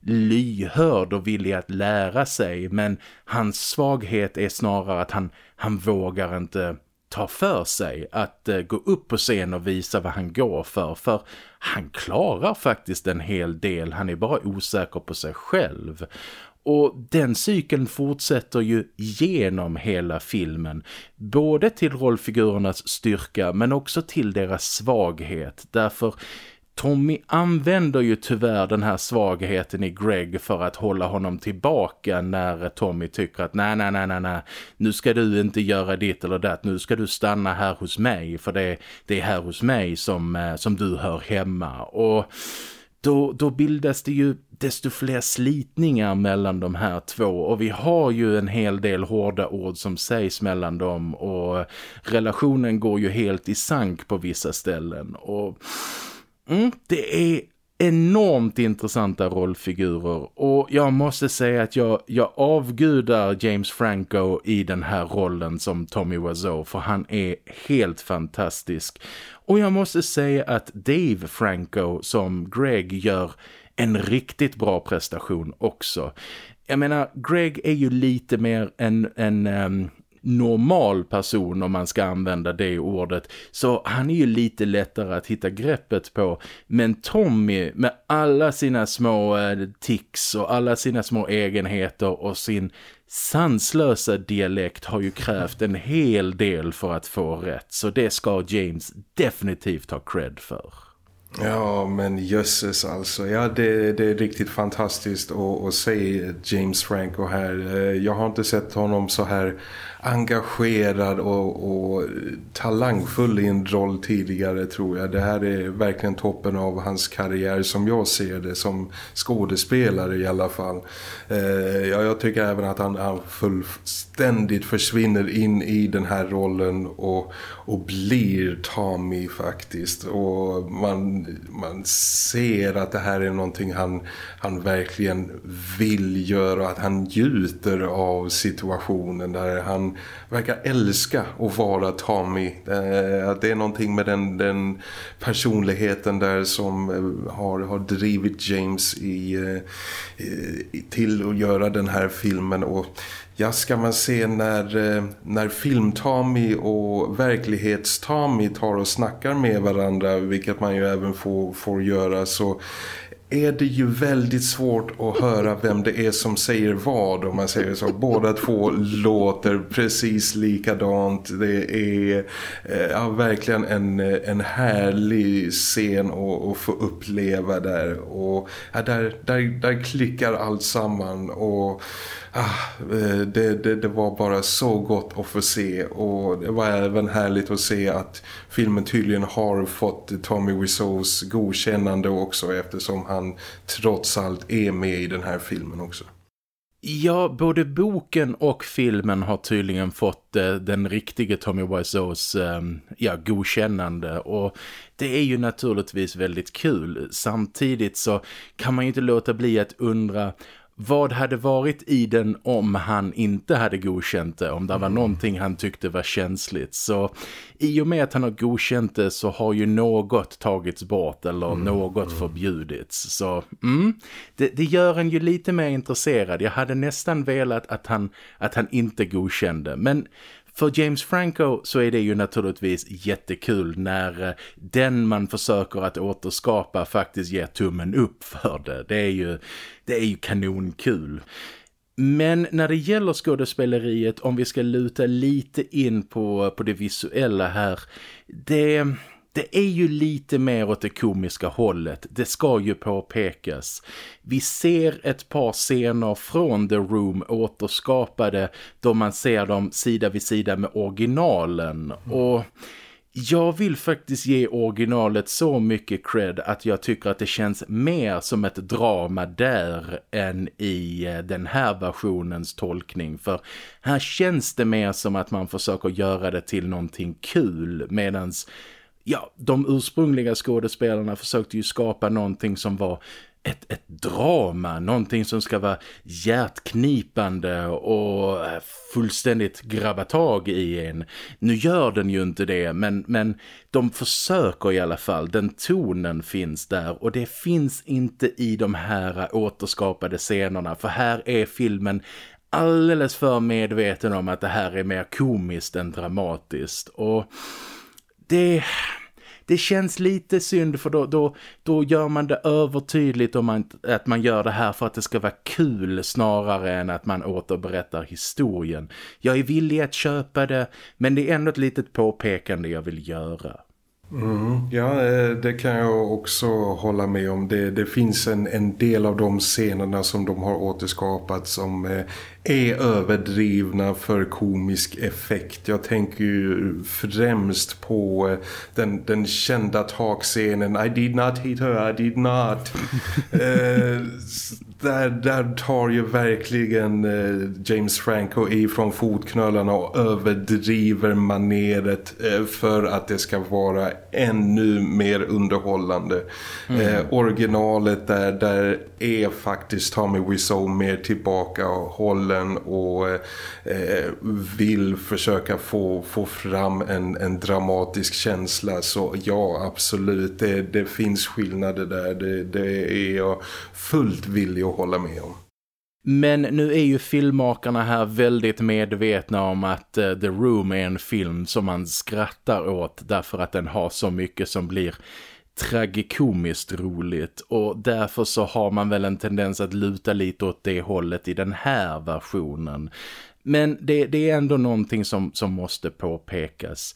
lyhörd och villig att lära sig men hans svaghet är snarare att han, han vågar inte ta för sig att eh, gå upp på scen och visa vad han går för för han klarar faktiskt en hel del, han är bara osäker på sig själv och den cykeln fortsätter ju genom hela filmen. Både till rollfigurernas styrka men också till deras svaghet. Därför Tommy använder ju tyvärr den här svagheten i Greg för att hålla honom tillbaka när Tommy tycker att nej, nej, nej, nej, nej, nu ska du inte göra ditt eller det, nu ska du stanna här hos mig för det, det är här hos mig som, eh, som du hör hemma. Och då, då bildas det ju desto fler slitningar mellan de här två. Och vi har ju en hel del hårda ord som sägs mellan dem. Och relationen går ju helt i sank på vissa ställen. Och mm, det är enormt intressanta rollfigurer och jag måste säga att jag, jag avgudar James Franco i den här rollen som Tommy Wiseau för han är helt fantastisk. Och jag måste säga att Dave Franco som Greg gör en riktigt bra prestation också. Jag menar, Greg är ju lite mer en, en um, normal person om man ska använda det ordet. Så han är ju lite lättare att hitta greppet på. Men Tommy med alla sina små eh, tics och alla sina små egenheter och sin sanslösa dialekt har ju krävt en hel del för att få rätt. Så det ska James definitivt ha cred för. Ja, men jösses alltså. Ja, det, det är riktigt fantastiskt att, att se James Franco här. Eh, jag har inte sett honom så här engagerad och, och, talangfull i en roll tidigare tror jag. Det här är verkligen toppen av hans karriär som jag ser det som skådespelare i alla fall. Eh, ja, jag tycker även att han, han fullständigt försvinner in i den här rollen och, och blir Tommy faktiskt. Och man, man ser att det här är någonting han, han verkligen vill göra. Att han njuter av situationen där han verkar älska att vara Tommy. Eh, att det är någonting med den, den personligheten där som eh, har, har drivit James i, eh, i, till att göra den här filmen och Ja, ska man se när, eh, när filmtami och verklighetstami tar och snackar med varandra, vilket man ju även får, får göra, så är det ju väldigt svårt att höra vem det är som säger vad om man säger så. Båda två låter precis likadant. Det är eh, ja, verkligen en, en härlig scen att, att få uppleva där. Och ja, där, där, där klickar allt samman och ah, eh, det, det, det, var bara så gott att få se och det var även härligt att se att filmen tydligen har fått Tommy Wiseaus godkännande också eftersom han trots allt är med i den här filmen också. Ja, både boken och filmen har tydligen fått eh, den riktiga Tommy Wiseaus eh, ja, godkännande och det är ju naturligtvis väldigt kul. Samtidigt så kan man ju inte låta bli att undra vad hade varit i den om han inte hade godkänt det, om det var mm. någonting han tyckte var känsligt. Så i och med att han har godkänt det så har ju något tagits bort eller mm. något mm. förbjudits. Så mm, det, det, gör en ju lite mer intresserad. Jag hade nästan velat att han, att han inte godkände. Men för James Franco så är det ju naturligtvis jättekul när eh, den man försöker att återskapa faktiskt ger tummen upp för det. Det är ju, det är ju kanonkul. Men när det gäller skådespeleriet, om vi ska luta lite in på, på det visuella här, det det är ju lite mer åt det komiska hållet, det ska ju påpekas. Vi ser ett par scener från The Room återskapade då man ser dem sida vid sida med originalen och... Jag vill faktiskt ge originalet så mycket cred att jag tycker att det känns mer som ett drama där än i eh, den här versionens tolkning. För här känns det mer som att man försöker göra det till någonting kul medans ja, de ursprungliga skådespelarna försökte ju skapa någonting som var ett, ett drama, någonting som ska vara hjärtknipande och eh, fullständigt grabba tag i en. Nu gör den ju inte det, men, men de försöker i alla fall. Den tonen finns där och det finns inte i de här återskapade scenerna, för här är filmen alldeles för medveten om att det här är mer komiskt än dramatiskt och det, det känns lite synd för då, då, då gör man det övertydligt om man, att man gör det här för att det ska vara kul snarare än att man återberättar historien. Jag är villig att köpa det men det är ändå ett litet påpekande jag vill göra. Mm, ja, eh, det kan jag också hålla med om. Det, det finns en, en del av de scenerna som de har återskapat som eh, är överdrivna för komisk effekt. Jag tänker ju främst på eh, den, den kända takscenen I did not hit her, I did not. eh, där, där tar ju verkligen eh, James Franco ifrån fotknölarna och överdriver maneret eh, för att det ska vara ännu mer underhållande. Mm. Eh, originalet där, där är faktiskt Tommy Wiseau mer tillbaka och rollen och eh, vill försöka få, få fram en, en dramatisk känsla. Så ja, absolut, det, det finns skillnader där. Det, det är jag fullt villig att hålla med om. Men nu är ju filmmakarna här väldigt medvetna om att uh, The Room är en film som man skrattar åt därför att den har så mycket som blir tragikomiskt roligt och därför så har man väl en tendens att luta lite åt det hållet i den här versionen. Men det, det är ändå någonting som, som måste påpekas.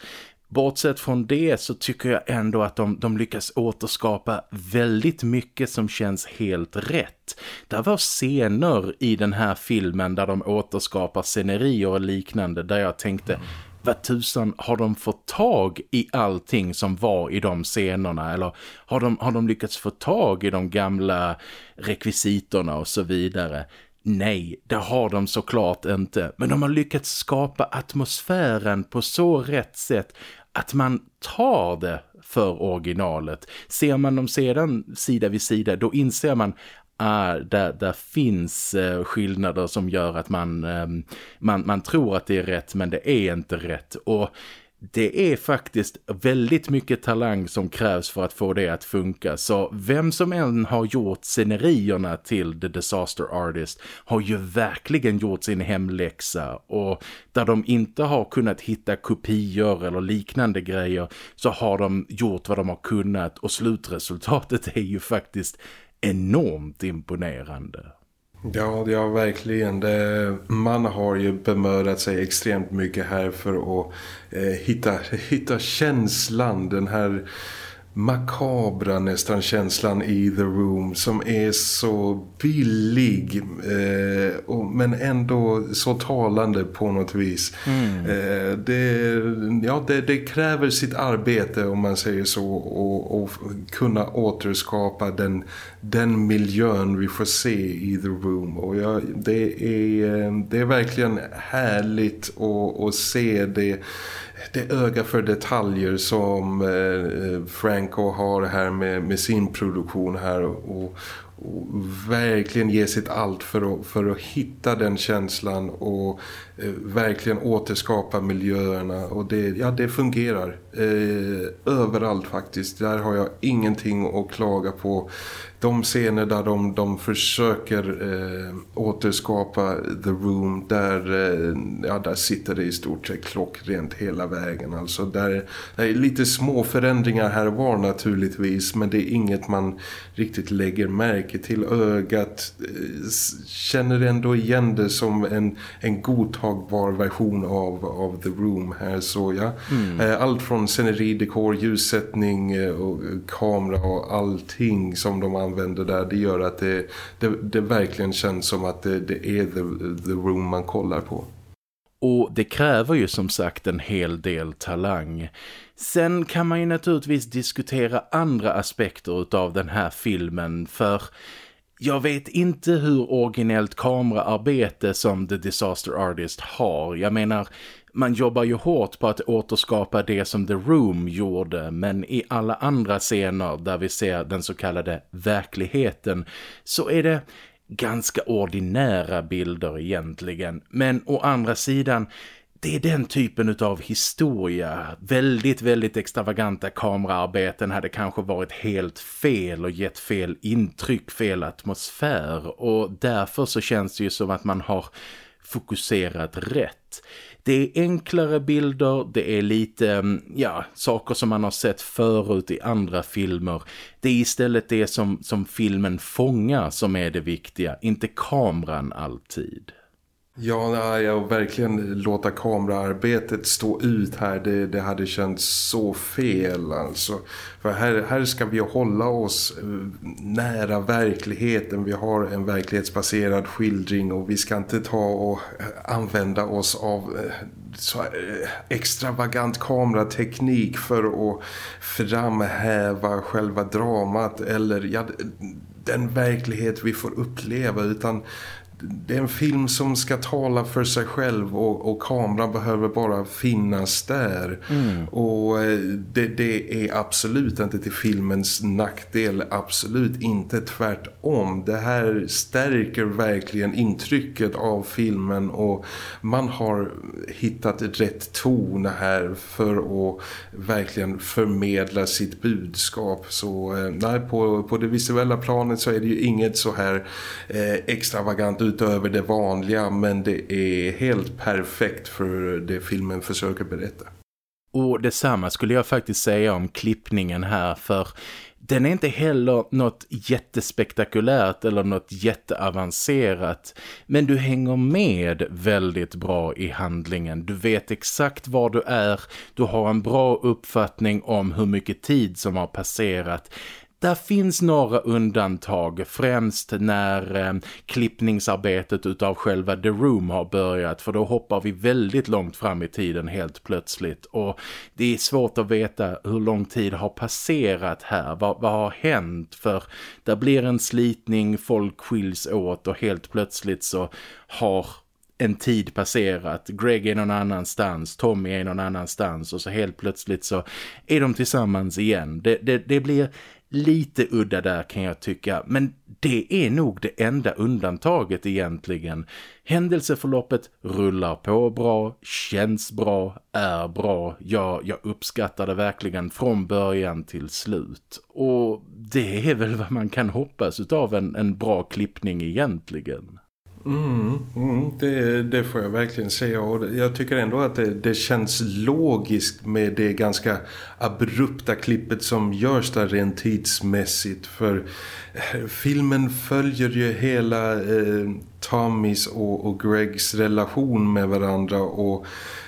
Bortsett från det så tycker jag ändå att de, de lyckas återskapa väldigt mycket som känns helt rätt. Det var scener i den här filmen där de återskapar scenerier och liknande där jag tänkte vad tusan har de fått tag i allting som var i de scenerna eller har de, har de lyckats få tag i de gamla rekvisitorna och så vidare? Nej, det har de såklart inte. Men de har lyckats skapa atmosfären på så rätt sätt att man tar det för originalet. Ser man dem sedan sida vid sida då inser man är, där, där finns eh, skillnader som gör att man, eh, man, man tror att det är rätt men det är inte rätt. Och det är faktiskt väldigt mycket talang som krävs för att få det att funka. Så vem som än har gjort scenerierna till The Disaster Artist har ju verkligen gjort sin hemläxa. Och där de inte har kunnat hitta kopior eller liknande grejer så har de gjort vad de har kunnat. Och slutresultatet är ju faktiskt enormt imponerande. Ja, ja verkligen. Det, man har ju bemödat sig extremt mycket här för att eh, hitta, hitta känslan, den här makabra nästan känslan i The Room som är så billig eh, och, men ändå så talande på något vis. Mm. Eh, det, ja, det, det, kräver sitt arbete om man säger så och, och kunna återskapa den, den miljön vi får se i The Room och ja, det, är, det är verkligen härligt att, att se det det öga för detaljer som eh, eh Franco har här med, med sin produktion här och, och verkligen ge sitt allt för att, för att hitta den känslan och Eh, verkligen återskapa miljöerna och det, ja, det fungerar eh, överallt faktiskt. Där har jag ingenting att klaga på de scener där de, de försöker eh, återskapa The Room där, eh, ja, där sitter det i stort sett klockrent hela vägen. Alltså där, där är lite små förändringar här och var naturligtvis men det är inget man riktigt lägger märke till. Ögat eh, känner ändå igen det som en, en godtagbar version av, av The Room här. Så ja, mm. Eh, allt från sceneri, dekor, ljussättning eh, och kamera och allting som de använder där det gör att det, det, det verkligen känns som att det, det är the, the room man kollar på. Och det kräver ju som sagt en hel del talang. Sen kan man ju naturligtvis diskutera andra aspekter av den här filmen för jag vet inte hur originellt kameraarbete som The Disaster Artist har. Jag menar, man jobbar ju hårt på att återskapa det som The Room gjorde men i alla andra scener där vi ser den så kallade verkligheten så är det ganska ordinära bilder egentligen. Men å andra sidan, det är den typen av historia. Väldigt, väldigt extravaganta kameraarbeten hade kanske varit helt fel och gett fel intryck, fel atmosfär. Och därför så känns det ju som att man har fokuserat rätt. Det är enklare bilder, det är lite mm, ja, saker som man har sett förut i andra filmer. Det är istället det som, som filmen fångar som är det viktiga, inte kameran alltid. Ja, ja, verkligen låta kameraarbetet stå ut här, det, det hade känts så fel alltså. För här, här ska vi hålla oss eh, nära verkligheten, vi har en verklighetsbaserad skildring och vi ska inte ta och eh, använda oss av eh, så extravagant kamerateknik för att framhäva själva dramat eller ja, den verklighet vi får uppleva utan det är en film som ska tala för sig själv och, och kameran behöver bara finnas där. Mm. Och eh, det, det, är absolut inte till filmens nackdel, absolut inte tvärtom. Det här stärker verkligen intrycket av filmen och man har hittat rätt ton här för att verkligen förmedla sitt budskap. Så eh, nej, på, på det visuella planet så är det ju inget så här eh, extravagant utöver det vanliga men det är helt perfekt för det filmen försöker berätta. Och detsamma skulle jag faktiskt säga om klippningen här för den är inte heller något jättespektakulärt eller något jätteavancerat. Men du hänger med väldigt bra i handlingen. Du vet exakt var du är. Du har en bra uppfattning om hur mycket tid som har passerat. Där finns några undantag, främst när eh, klippningsarbetet utav själva The Room har börjat för då hoppar vi väldigt långt fram i tiden helt plötsligt och det är svårt att veta hur lång tid har passerat här, vad, vad har hänt för där blir en slitning, folk skiljs åt och helt plötsligt så har en tid passerat. Greg är någon annanstans, Tommy är någon annanstans och så helt plötsligt så är de tillsammans igen. Det, det, det blir lite udda där kan jag tycka. Men det är nog det enda undantaget egentligen. Händelseförloppet rullar på bra, känns bra, är bra. Ja, jag uppskattar det verkligen från början till slut. Och det är väl vad man kan hoppas av en, en bra klippning egentligen. Mm, mm, det, det, får jag verkligen säga. Och jag tycker ändå att det, det, känns logiskt med det ganska abrupta klippet som görs där rent tidsmässigt. För eh, filmen följer ju hela eh, Tommys och, och Gregs relation med varandra. Och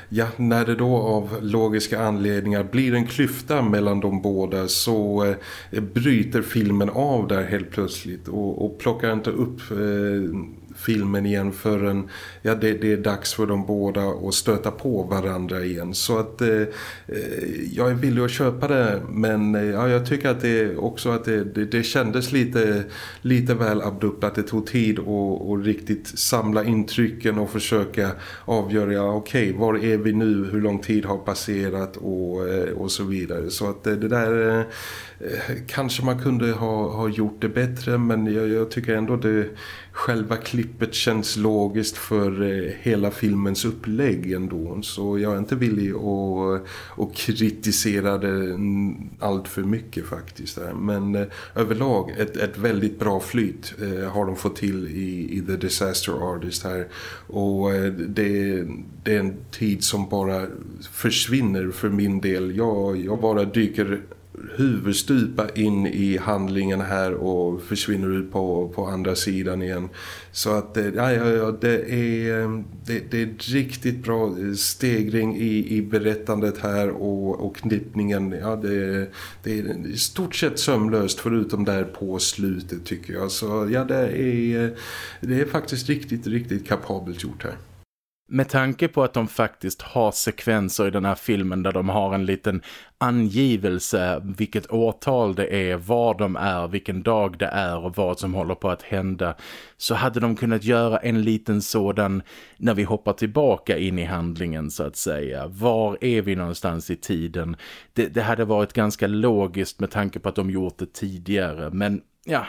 ja, när det då av logiska anledningar blir en klyfta mellan de båda så eh, bryter filmen av där helt plötsligt. Och, och plockar inte upp eh, filmen igen förrän ja, det, det är dags för dem båda att stöta på varandra igen. Så att eh, eh jag är villig att köpa det men eh, ja, jag tycker att det också att det, det, det kändes lite, lite väl abrupt att det tog tid att riktigt samla intrycken och försöka avgöra, ja okej, okay, var är vi nu, hur lång tid har passerat och, eh, och så vidare. Så att det där Eh, Eh, kanske man kunde ha, ha gjort det bättre men jag, jag tycker ändå det själva klippet känns logiskt för eh, hela filmens upplägg ändå. Så jag är inte villig att, att kritisera det allt för mycket faktiskt. Men eh, överlag ett, ett väldigt bra flyt eh, har de fått till i, i The Disaster Artist här. Och eh, det, det är en tid som bara försvinner för min del. Jag, jag bara dyker huvudstupa in i handlingen här och försvinner ut på, på andra sidan igen. Så att eh, ja, ja, ja, det, är, eh, det, det, är riktigt bra eh, stegring i, i berättandet här och, och knippningen. Ja, det, det är i stort sett sömlöst förutom där på slutet tycker jag. Så ja, det är, det är faktiskt riktigt, riktigt kapabelt gjort här. Med tanke på att de faktiskt har sekvenser i den här filmen där de har en liten angivelse vilket årtal det är, var de är, vilken dag det är och vad som håller på att hända så hade de kunnat göra en liten sådan när vi hoppar tillbaka in i handlingen så att säga. Var är vi någonstans i tiden? Det, det hade varit ganska logiskt med tanke på att de gjort det tidigare men ja,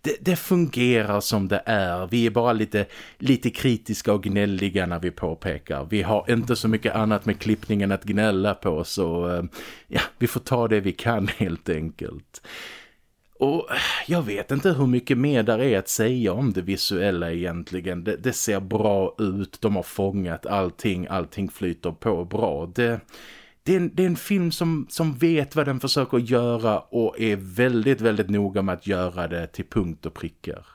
det, det, fungerar som det är. Vi är bara lite, lite kritiska och gnälliga när vi påpekar. Vi har inte så mycket annat med klippningen att gnälla på så eh, ja, vi får ta det vi kan helt enkelt. Och jag vet inte hur mycket mer där är att säga om det visuella egentligen. Det, det ser bra ut, de har fångat allting, allting flyter på bra. Det det är, en, det är en film som, som vet vad den försöker göra och är väldigt, väldigt noga med att göra det till punkt och prickar.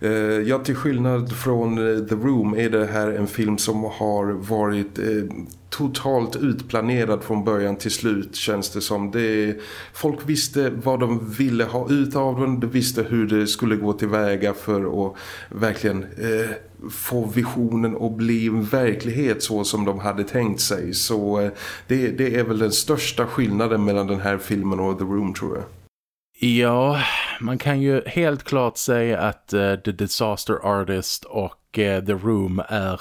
Eh, ja, till skillnad från eh, The Room är det här en film som har varit eh, totalt utplanerad från början till slut känns det som. Det, folk visste vad de ville ha ut av den, de visste hur det skulle gå tillväga för att verkligen eh, få visionen att bli en verklighet så som de hade tänkt sig. Så eh, det, det är väl den största skillnaden mellan den här filmen och The Room tror jag. Ja, man kan ju helt klart säga att uh, The Disaster Artist och uh, The Room är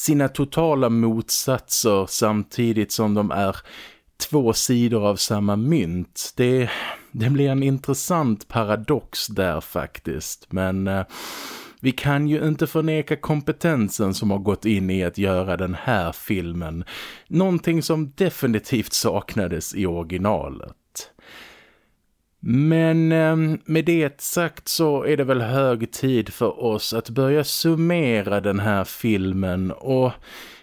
sina totala motsatser samtidigt som de är två sidor av samma mynt. Det, det blir en intressant paradox där faktiskt, men... eh, vi kan ju inte förneka kompetensen som har gått in i att göra den här filmen. Någonting som definitivt saknades i originalet. Men ehm, med det sagt så är det väl hög tid för oss att börja summera den här filmen och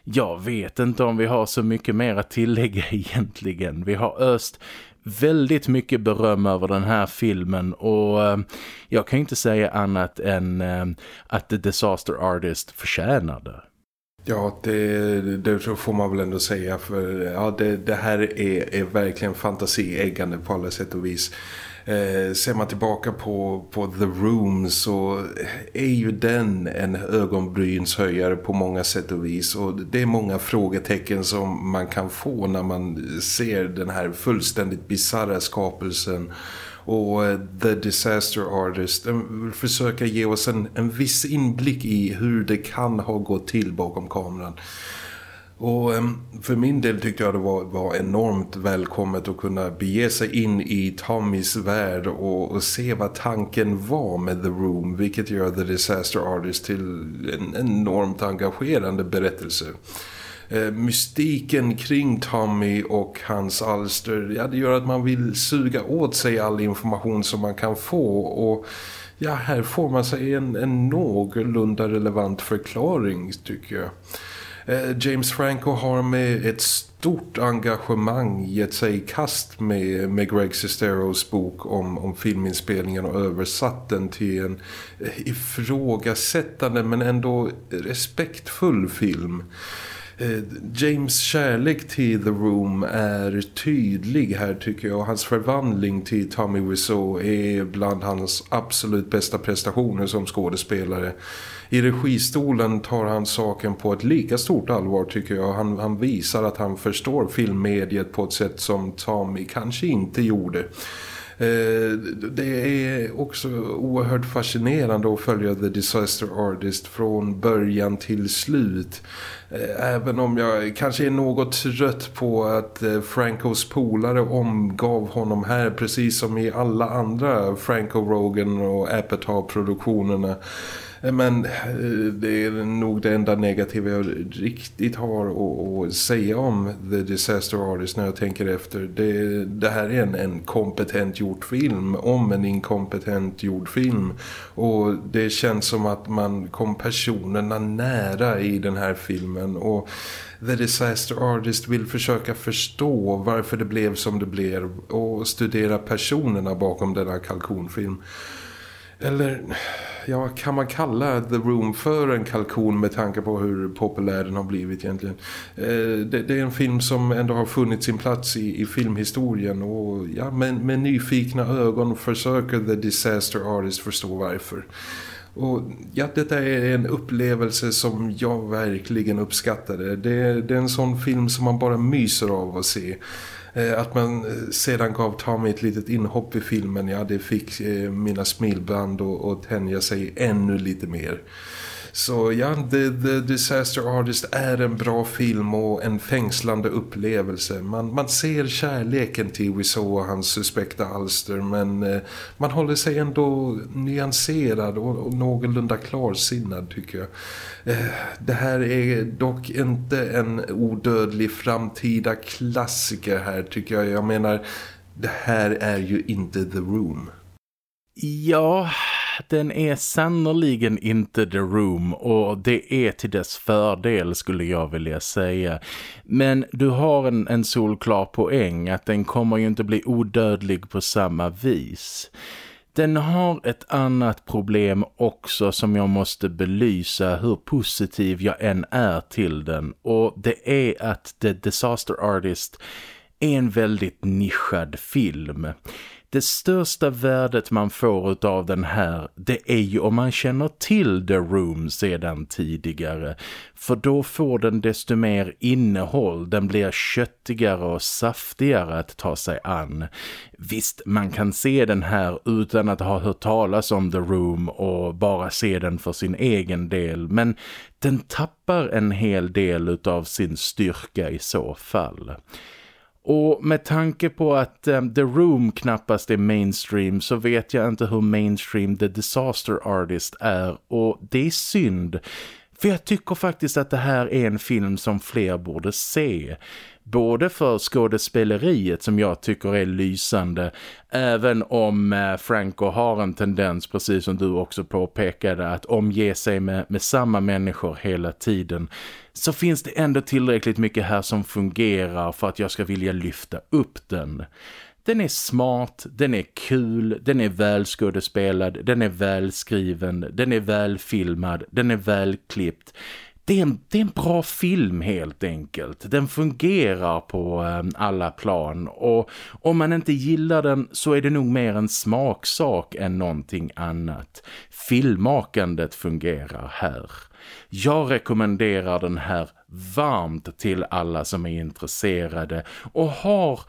jag vet inte om vi har så mycket mer att tillägga egentligen. Vi har öst väldigt mycket beröm över den här filmen och ehm, jag kan inte säga annat än ehm, att The Disaster Artist förtjänar det. Ja, det, det får man väl ändå säga för ja, det, det här är, är verkligen fantasieggande på alla sätt och vis. Eh, ser man tillbaka på, på The Room så är ju den en ögonbrynshöjare på många sätt och vis. Och det är många frågetecken som man kan få när man ser den här fullständigt bizarra skapelsen och eh, The Disaster Artist den försöker ge oss en, en viss inblick i hur det kan ha gått till bakom kameran. Och ehm, för min del tyckte jag det var, var enormt välkommet att kunna bege sig in i Tommys värld och, och, se vad tanken var med The Room vilket gör The Disaster Artist till en enormt engagerande berättelse. Eh, mystiken kring Tommy och hans alster ja, det gör att man vill suga åt sig all information som man kan få och ja, här får man sig en, en någorlunda relevant förklaring tycker jag. Eh, James Franco har med ett stort engagemang gett sig i kast med, med Greg Sesteros bok om, om filminspelningen och översatt den till en eh, ifrågasättande men ändå respektfull film. Eh, James kärlek till The Room är tydlig här tycker jag. Hans förvandling till Tommy Wiseau är bland hans absolut bästa prestationer som skådespelare. I registolen tar han saken på ett lika stort allvar tycker jag. Han, han visar att han förstår filmmediet på ett sätt som Tommy kanske inte gjorde. Eh, det är också oerhört fascinerande att följa The Disaster Artist från början till slut. Eh, även om jag kanske är något trött på att eh, Francos polare omgav honom här precis som i alla andra Franco Rogan och Apatow-produktionerna. Men eh, det är nog det enda negativa jag riktigt har att, säga om The Disaster Artist när jag tänker efter. Det, det här är en, en kompetent gjord film om en inkompetent gjord film. Och det känns som att man kom personerna nära i den här filmen och... The Disaster Artist vill försöka förstå varför det blev som det blev och studera personerna bakom denna kalkonfilm. Eller ja, kan man kalla The Room för en kalkon med tanke på hur populär den har blivit egentligen? Eh, det, det, är en film som ändå har funnit sin plats i, i filmhistorien och ja, med, med nyfikna ögon försöker The Disaster Artist förstå varför. Och ja, detta är en upplevelse som jag verkligen uppskattade. Det, det är en sån film som man bara myser av att se. Eh, att man eh, sedan gav Tommy ett litet inhopp i filmen, ja det fick eh, mina smilband att tänja sig ännu lite mer. Så ja, The, The Disaster Artist är en bra film och en fängslande upplevelse. Man, man ser kärleken till Wiseau och hans suspekta alster men eh, man håller sig ändå nyanserad och, och någorlunda klarsinnad tycker jag. Eh, det här är dock inte en odödlig framtida klassiker här tycker jag. Jag menar, det här är ju inte The Room. Ja, den är sannoliken inte The Room och det är till dess fördel skulle jag vilja säga. Men du har en, en solklar poäng att den kommer ju inte bli odödlig på samma vis. Den har ett annat problem också som jag måste belysa hur positiv jag än är till den och det är att The Disaster Artist är en väldigt nischad film det största värdet man får av den här det är ju om man känner till The Room sedan tidigare. För då får den desto mer innehåll, den blir köttigare och saftigare att ta sig an. Visst, man kan se den här utan att ha hört talas om The Room och bara se den för sin egen del. Men den tappar en hel del av sin styrka i så fall. Och med tanke på att um, The Room knappast är mainstream så vet jag inte hur mainstream The Disaster Artist är och det är synd. För jag tycker faktiskt att det här är en film som fler borde se. Både för skådespeleriet som jag tycker är lysande även om eh, Franco har en tendens, precis som du också påpekade, att omge sig med, med samma människor hela tiden så finns det ändå tillräckligt mycket här som fungerar för att jag ska vilja lyfta upp den. Den är smart, den är kul, den är välskådespelad, den är välskriven, den är välfilmad, den är välklippt det är, en, det är en bra film helt enkelt. Den fungerar på eh, alla plan och om man inte gillar den så är det nog mer en smaksak än någonting annat. Filmmakandet fungerar här. Jag rekommenderar den här varmt till alla som är intresserade och har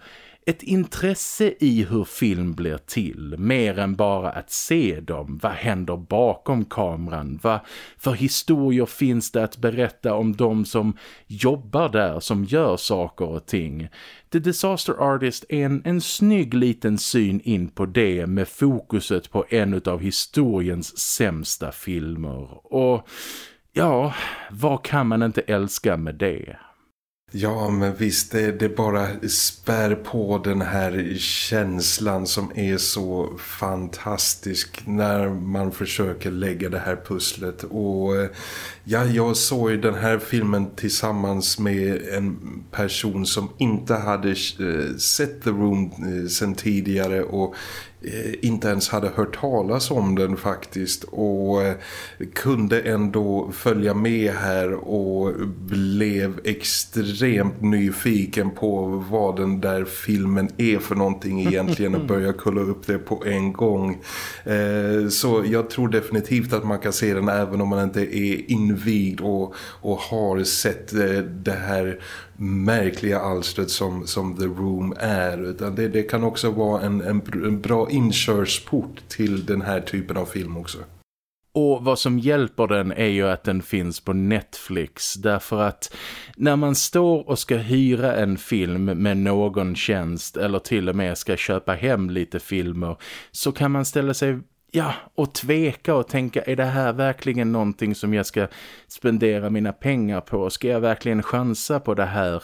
ett intresse i hur film blir till, mer än bara att se dem. Vad händer bakom kameran? Vad för historier finns det att berätta om de som jobbar där, som gör saker och ting? The Disaster Artist är en, en snygg liten syn in på det med fokuset på en av historiens sämsta filmer. Och ja, vad kan man inte älska med det? Ja, men visst, det, det bara spär på den här känslan som är så fantastisk när man försöker lägga det här pusslet. Och eh, ja, jag såg den här filmen tillsammans med en person som inte hade eh, sett The Room eh, sen tidigare och inte ens hade hört talas om den faktiskt och eh, kunde ändå följa med här och blev extremt nyfiken på vad den där filmen är för någonting egentligen och börja kolla upp det på en gång. Eh, så jag tror definitivt att man kan se den även om man inte är invigd och, och har sett det här märkliga alstret som, som The Room är utan det, det kan också vara en, en, en bra inkörsport till den här typen av film också. Och vad som hjälper den är ju att den finns på Netflix därför att när man står och ska hyra en film med någon tjänst eller till och med ska köpa hem lite filmer så kan man ställa sig ja, och tveka och tänka, är det här verkligen någonting som jag ska spendera mina pengar på? Ska jag verkligen chansa på det här?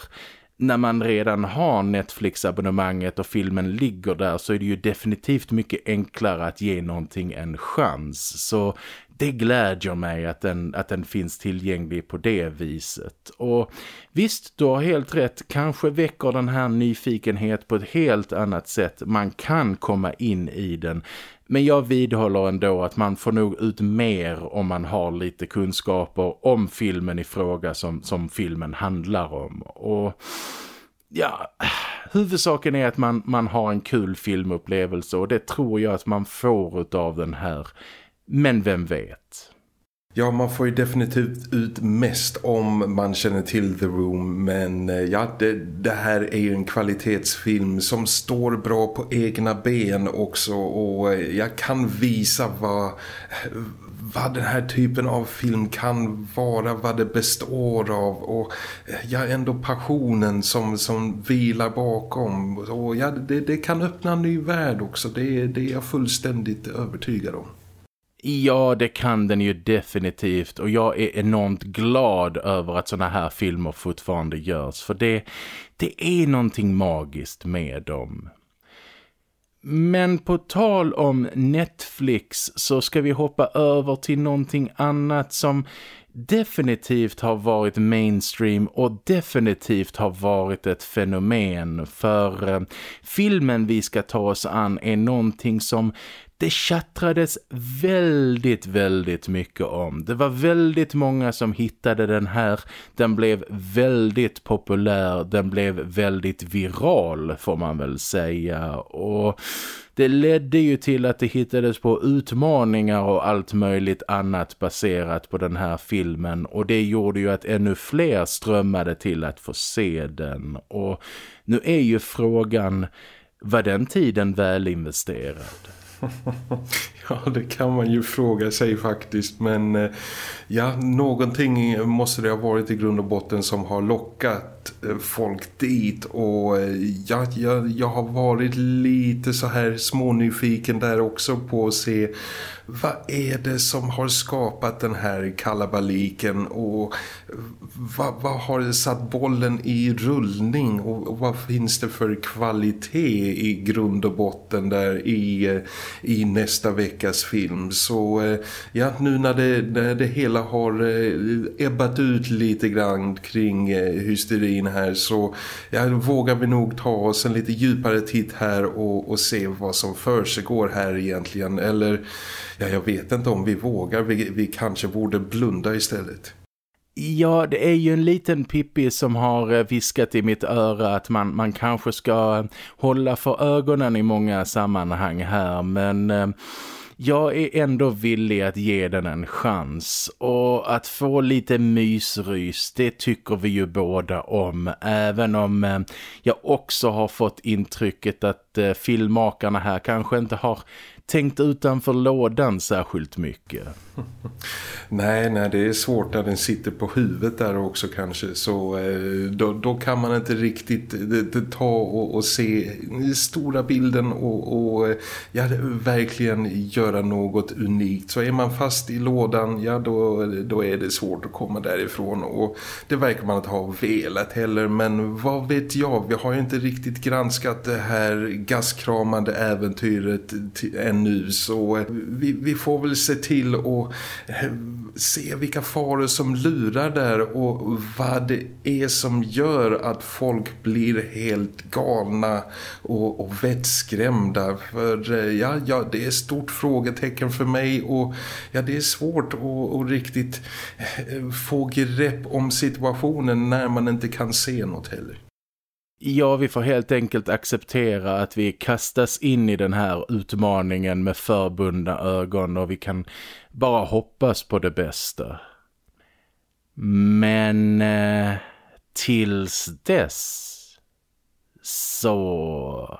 När man redan har Netflix-abonnemanget och filmen ligger där så är det ju definitivt mycket enklare att ge någonting en chans. Så det glädjer mig att den, att den finns tillgänglig på det viset. Och visst, du har helt rätt. Kanske väcker den här nyfikenhet på ett helt annat sätt. Man kan komma in i den. Men jag vidhåller ändå att man får nog ut mer om man har lite kunskaper om filmen i fråga som, som filmen handlar om. Och ja, huvudsaken är att man, man har en kul filmupplevelse och det tror jag att man får av den här. Men vem vet? Ja, man får ju definitivt ut mest om man känner till The Room men eh, ja, det, det, här är ju en kvalitetsfilm som står bra på egna ben också och eh, jag kan visa vad, vad den här typen av film kan vara, vad det består av och eh, ja, ändå passionen som, som vilar bakom och ja, det, det kan öppna en ny värld också, det, det är jag fullständigt övertygad om. Ja, det kan den ju definitivt. Och jag är enormt glad över att såna här filmer fortfarande görs. För det, det är någonting magiskt med dem. Men på tal om Netflix så ska vi hoppa över till någonting annat som definitivt har varit mainstream och definitivt har varit ett fenomen. För eh, filmen vi ska ta oss an är någonting som det chattrades väldigt, väldigt mycket om. Det var väldigt många som hittade den här. Den blev väldigt populär. Den blev väldigt viral får man väl säga. Och det ledde ju till att det hittades på utmaningar och allt möjligt annat baserat på den här filmen. Och det gjorde ju att ännu fler strömmade till att få se den. Och nu är ju frågan, var den tiden väl investerad? ja, det kan man ju fråga sig faktiskt. Men eh, ja, någonting måste det ha varit i grund och botten som har lockat eh, folk dit. Och eh, ja, jag, jag har varit lite så här smånyfiken där också på att se vad är det som har skapat den här kalabaliken och vad, vad har satt bollen i rullning och, och, vad finns det för kvalitet i grund och botten där i, eh, i nästa veckas film? Så eh, ja nu när det, när det hela har eh, ebbat ut lite grann kring hysterin här så ja, vågar vi nog ta oss en lite djupare titt här och, och se vad som för sig går här egentligen. Eller ja, jag vet inte om vi vågar. Vi, vi kanske borde blunda istället. Ja, det är ju en liten Pippi som har eh, viskat i mitt öra att man, man kanske ska eh, hålla för ögonen i många sammanhang här. Men eh, jag är ändå villig att ge den en chans. Och att få lite mysrys, det tycker vi ju båda om. Även om jag också har fått intrycket att filmmakarna här kanske inte har tänkt utanför lådan särskilt mycket. nej, nej, det är svårt när den sitter på huvudet där också kanske. Så eh, då, då kan man inte riktigt eh, ta och, och, se stora bilden och, och eh, ja, verkligen göra något unikt. Så är man fast i lådan, ja då, då är det svårt att komma därifrån. Och det verkar man inte ha velat heller. Men vad vet jag, vi har ju inte riktigt granskat det här gaskramande äventyret än nu så eh, vi, vi får väl se till att eh, se vilka faror som lurar där och vad det är som gör att folk blir helt galna och, och vettskrämda. För eh, ja, ja, det är ett stort frågetecken för mig och ja, det är svårt att riktigt få grepp om situationen när man inte kan se något heller. Ja, vi får helt enkelt acceptera att vi kastas in i den här utmaningen med förbundna ögon och vi kan bara hoppas på det bästa. Men eh, tills dess så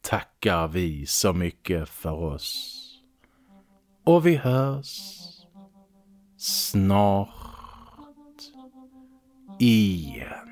tackar vi så mycket för oss. Och vi hörs snart igen.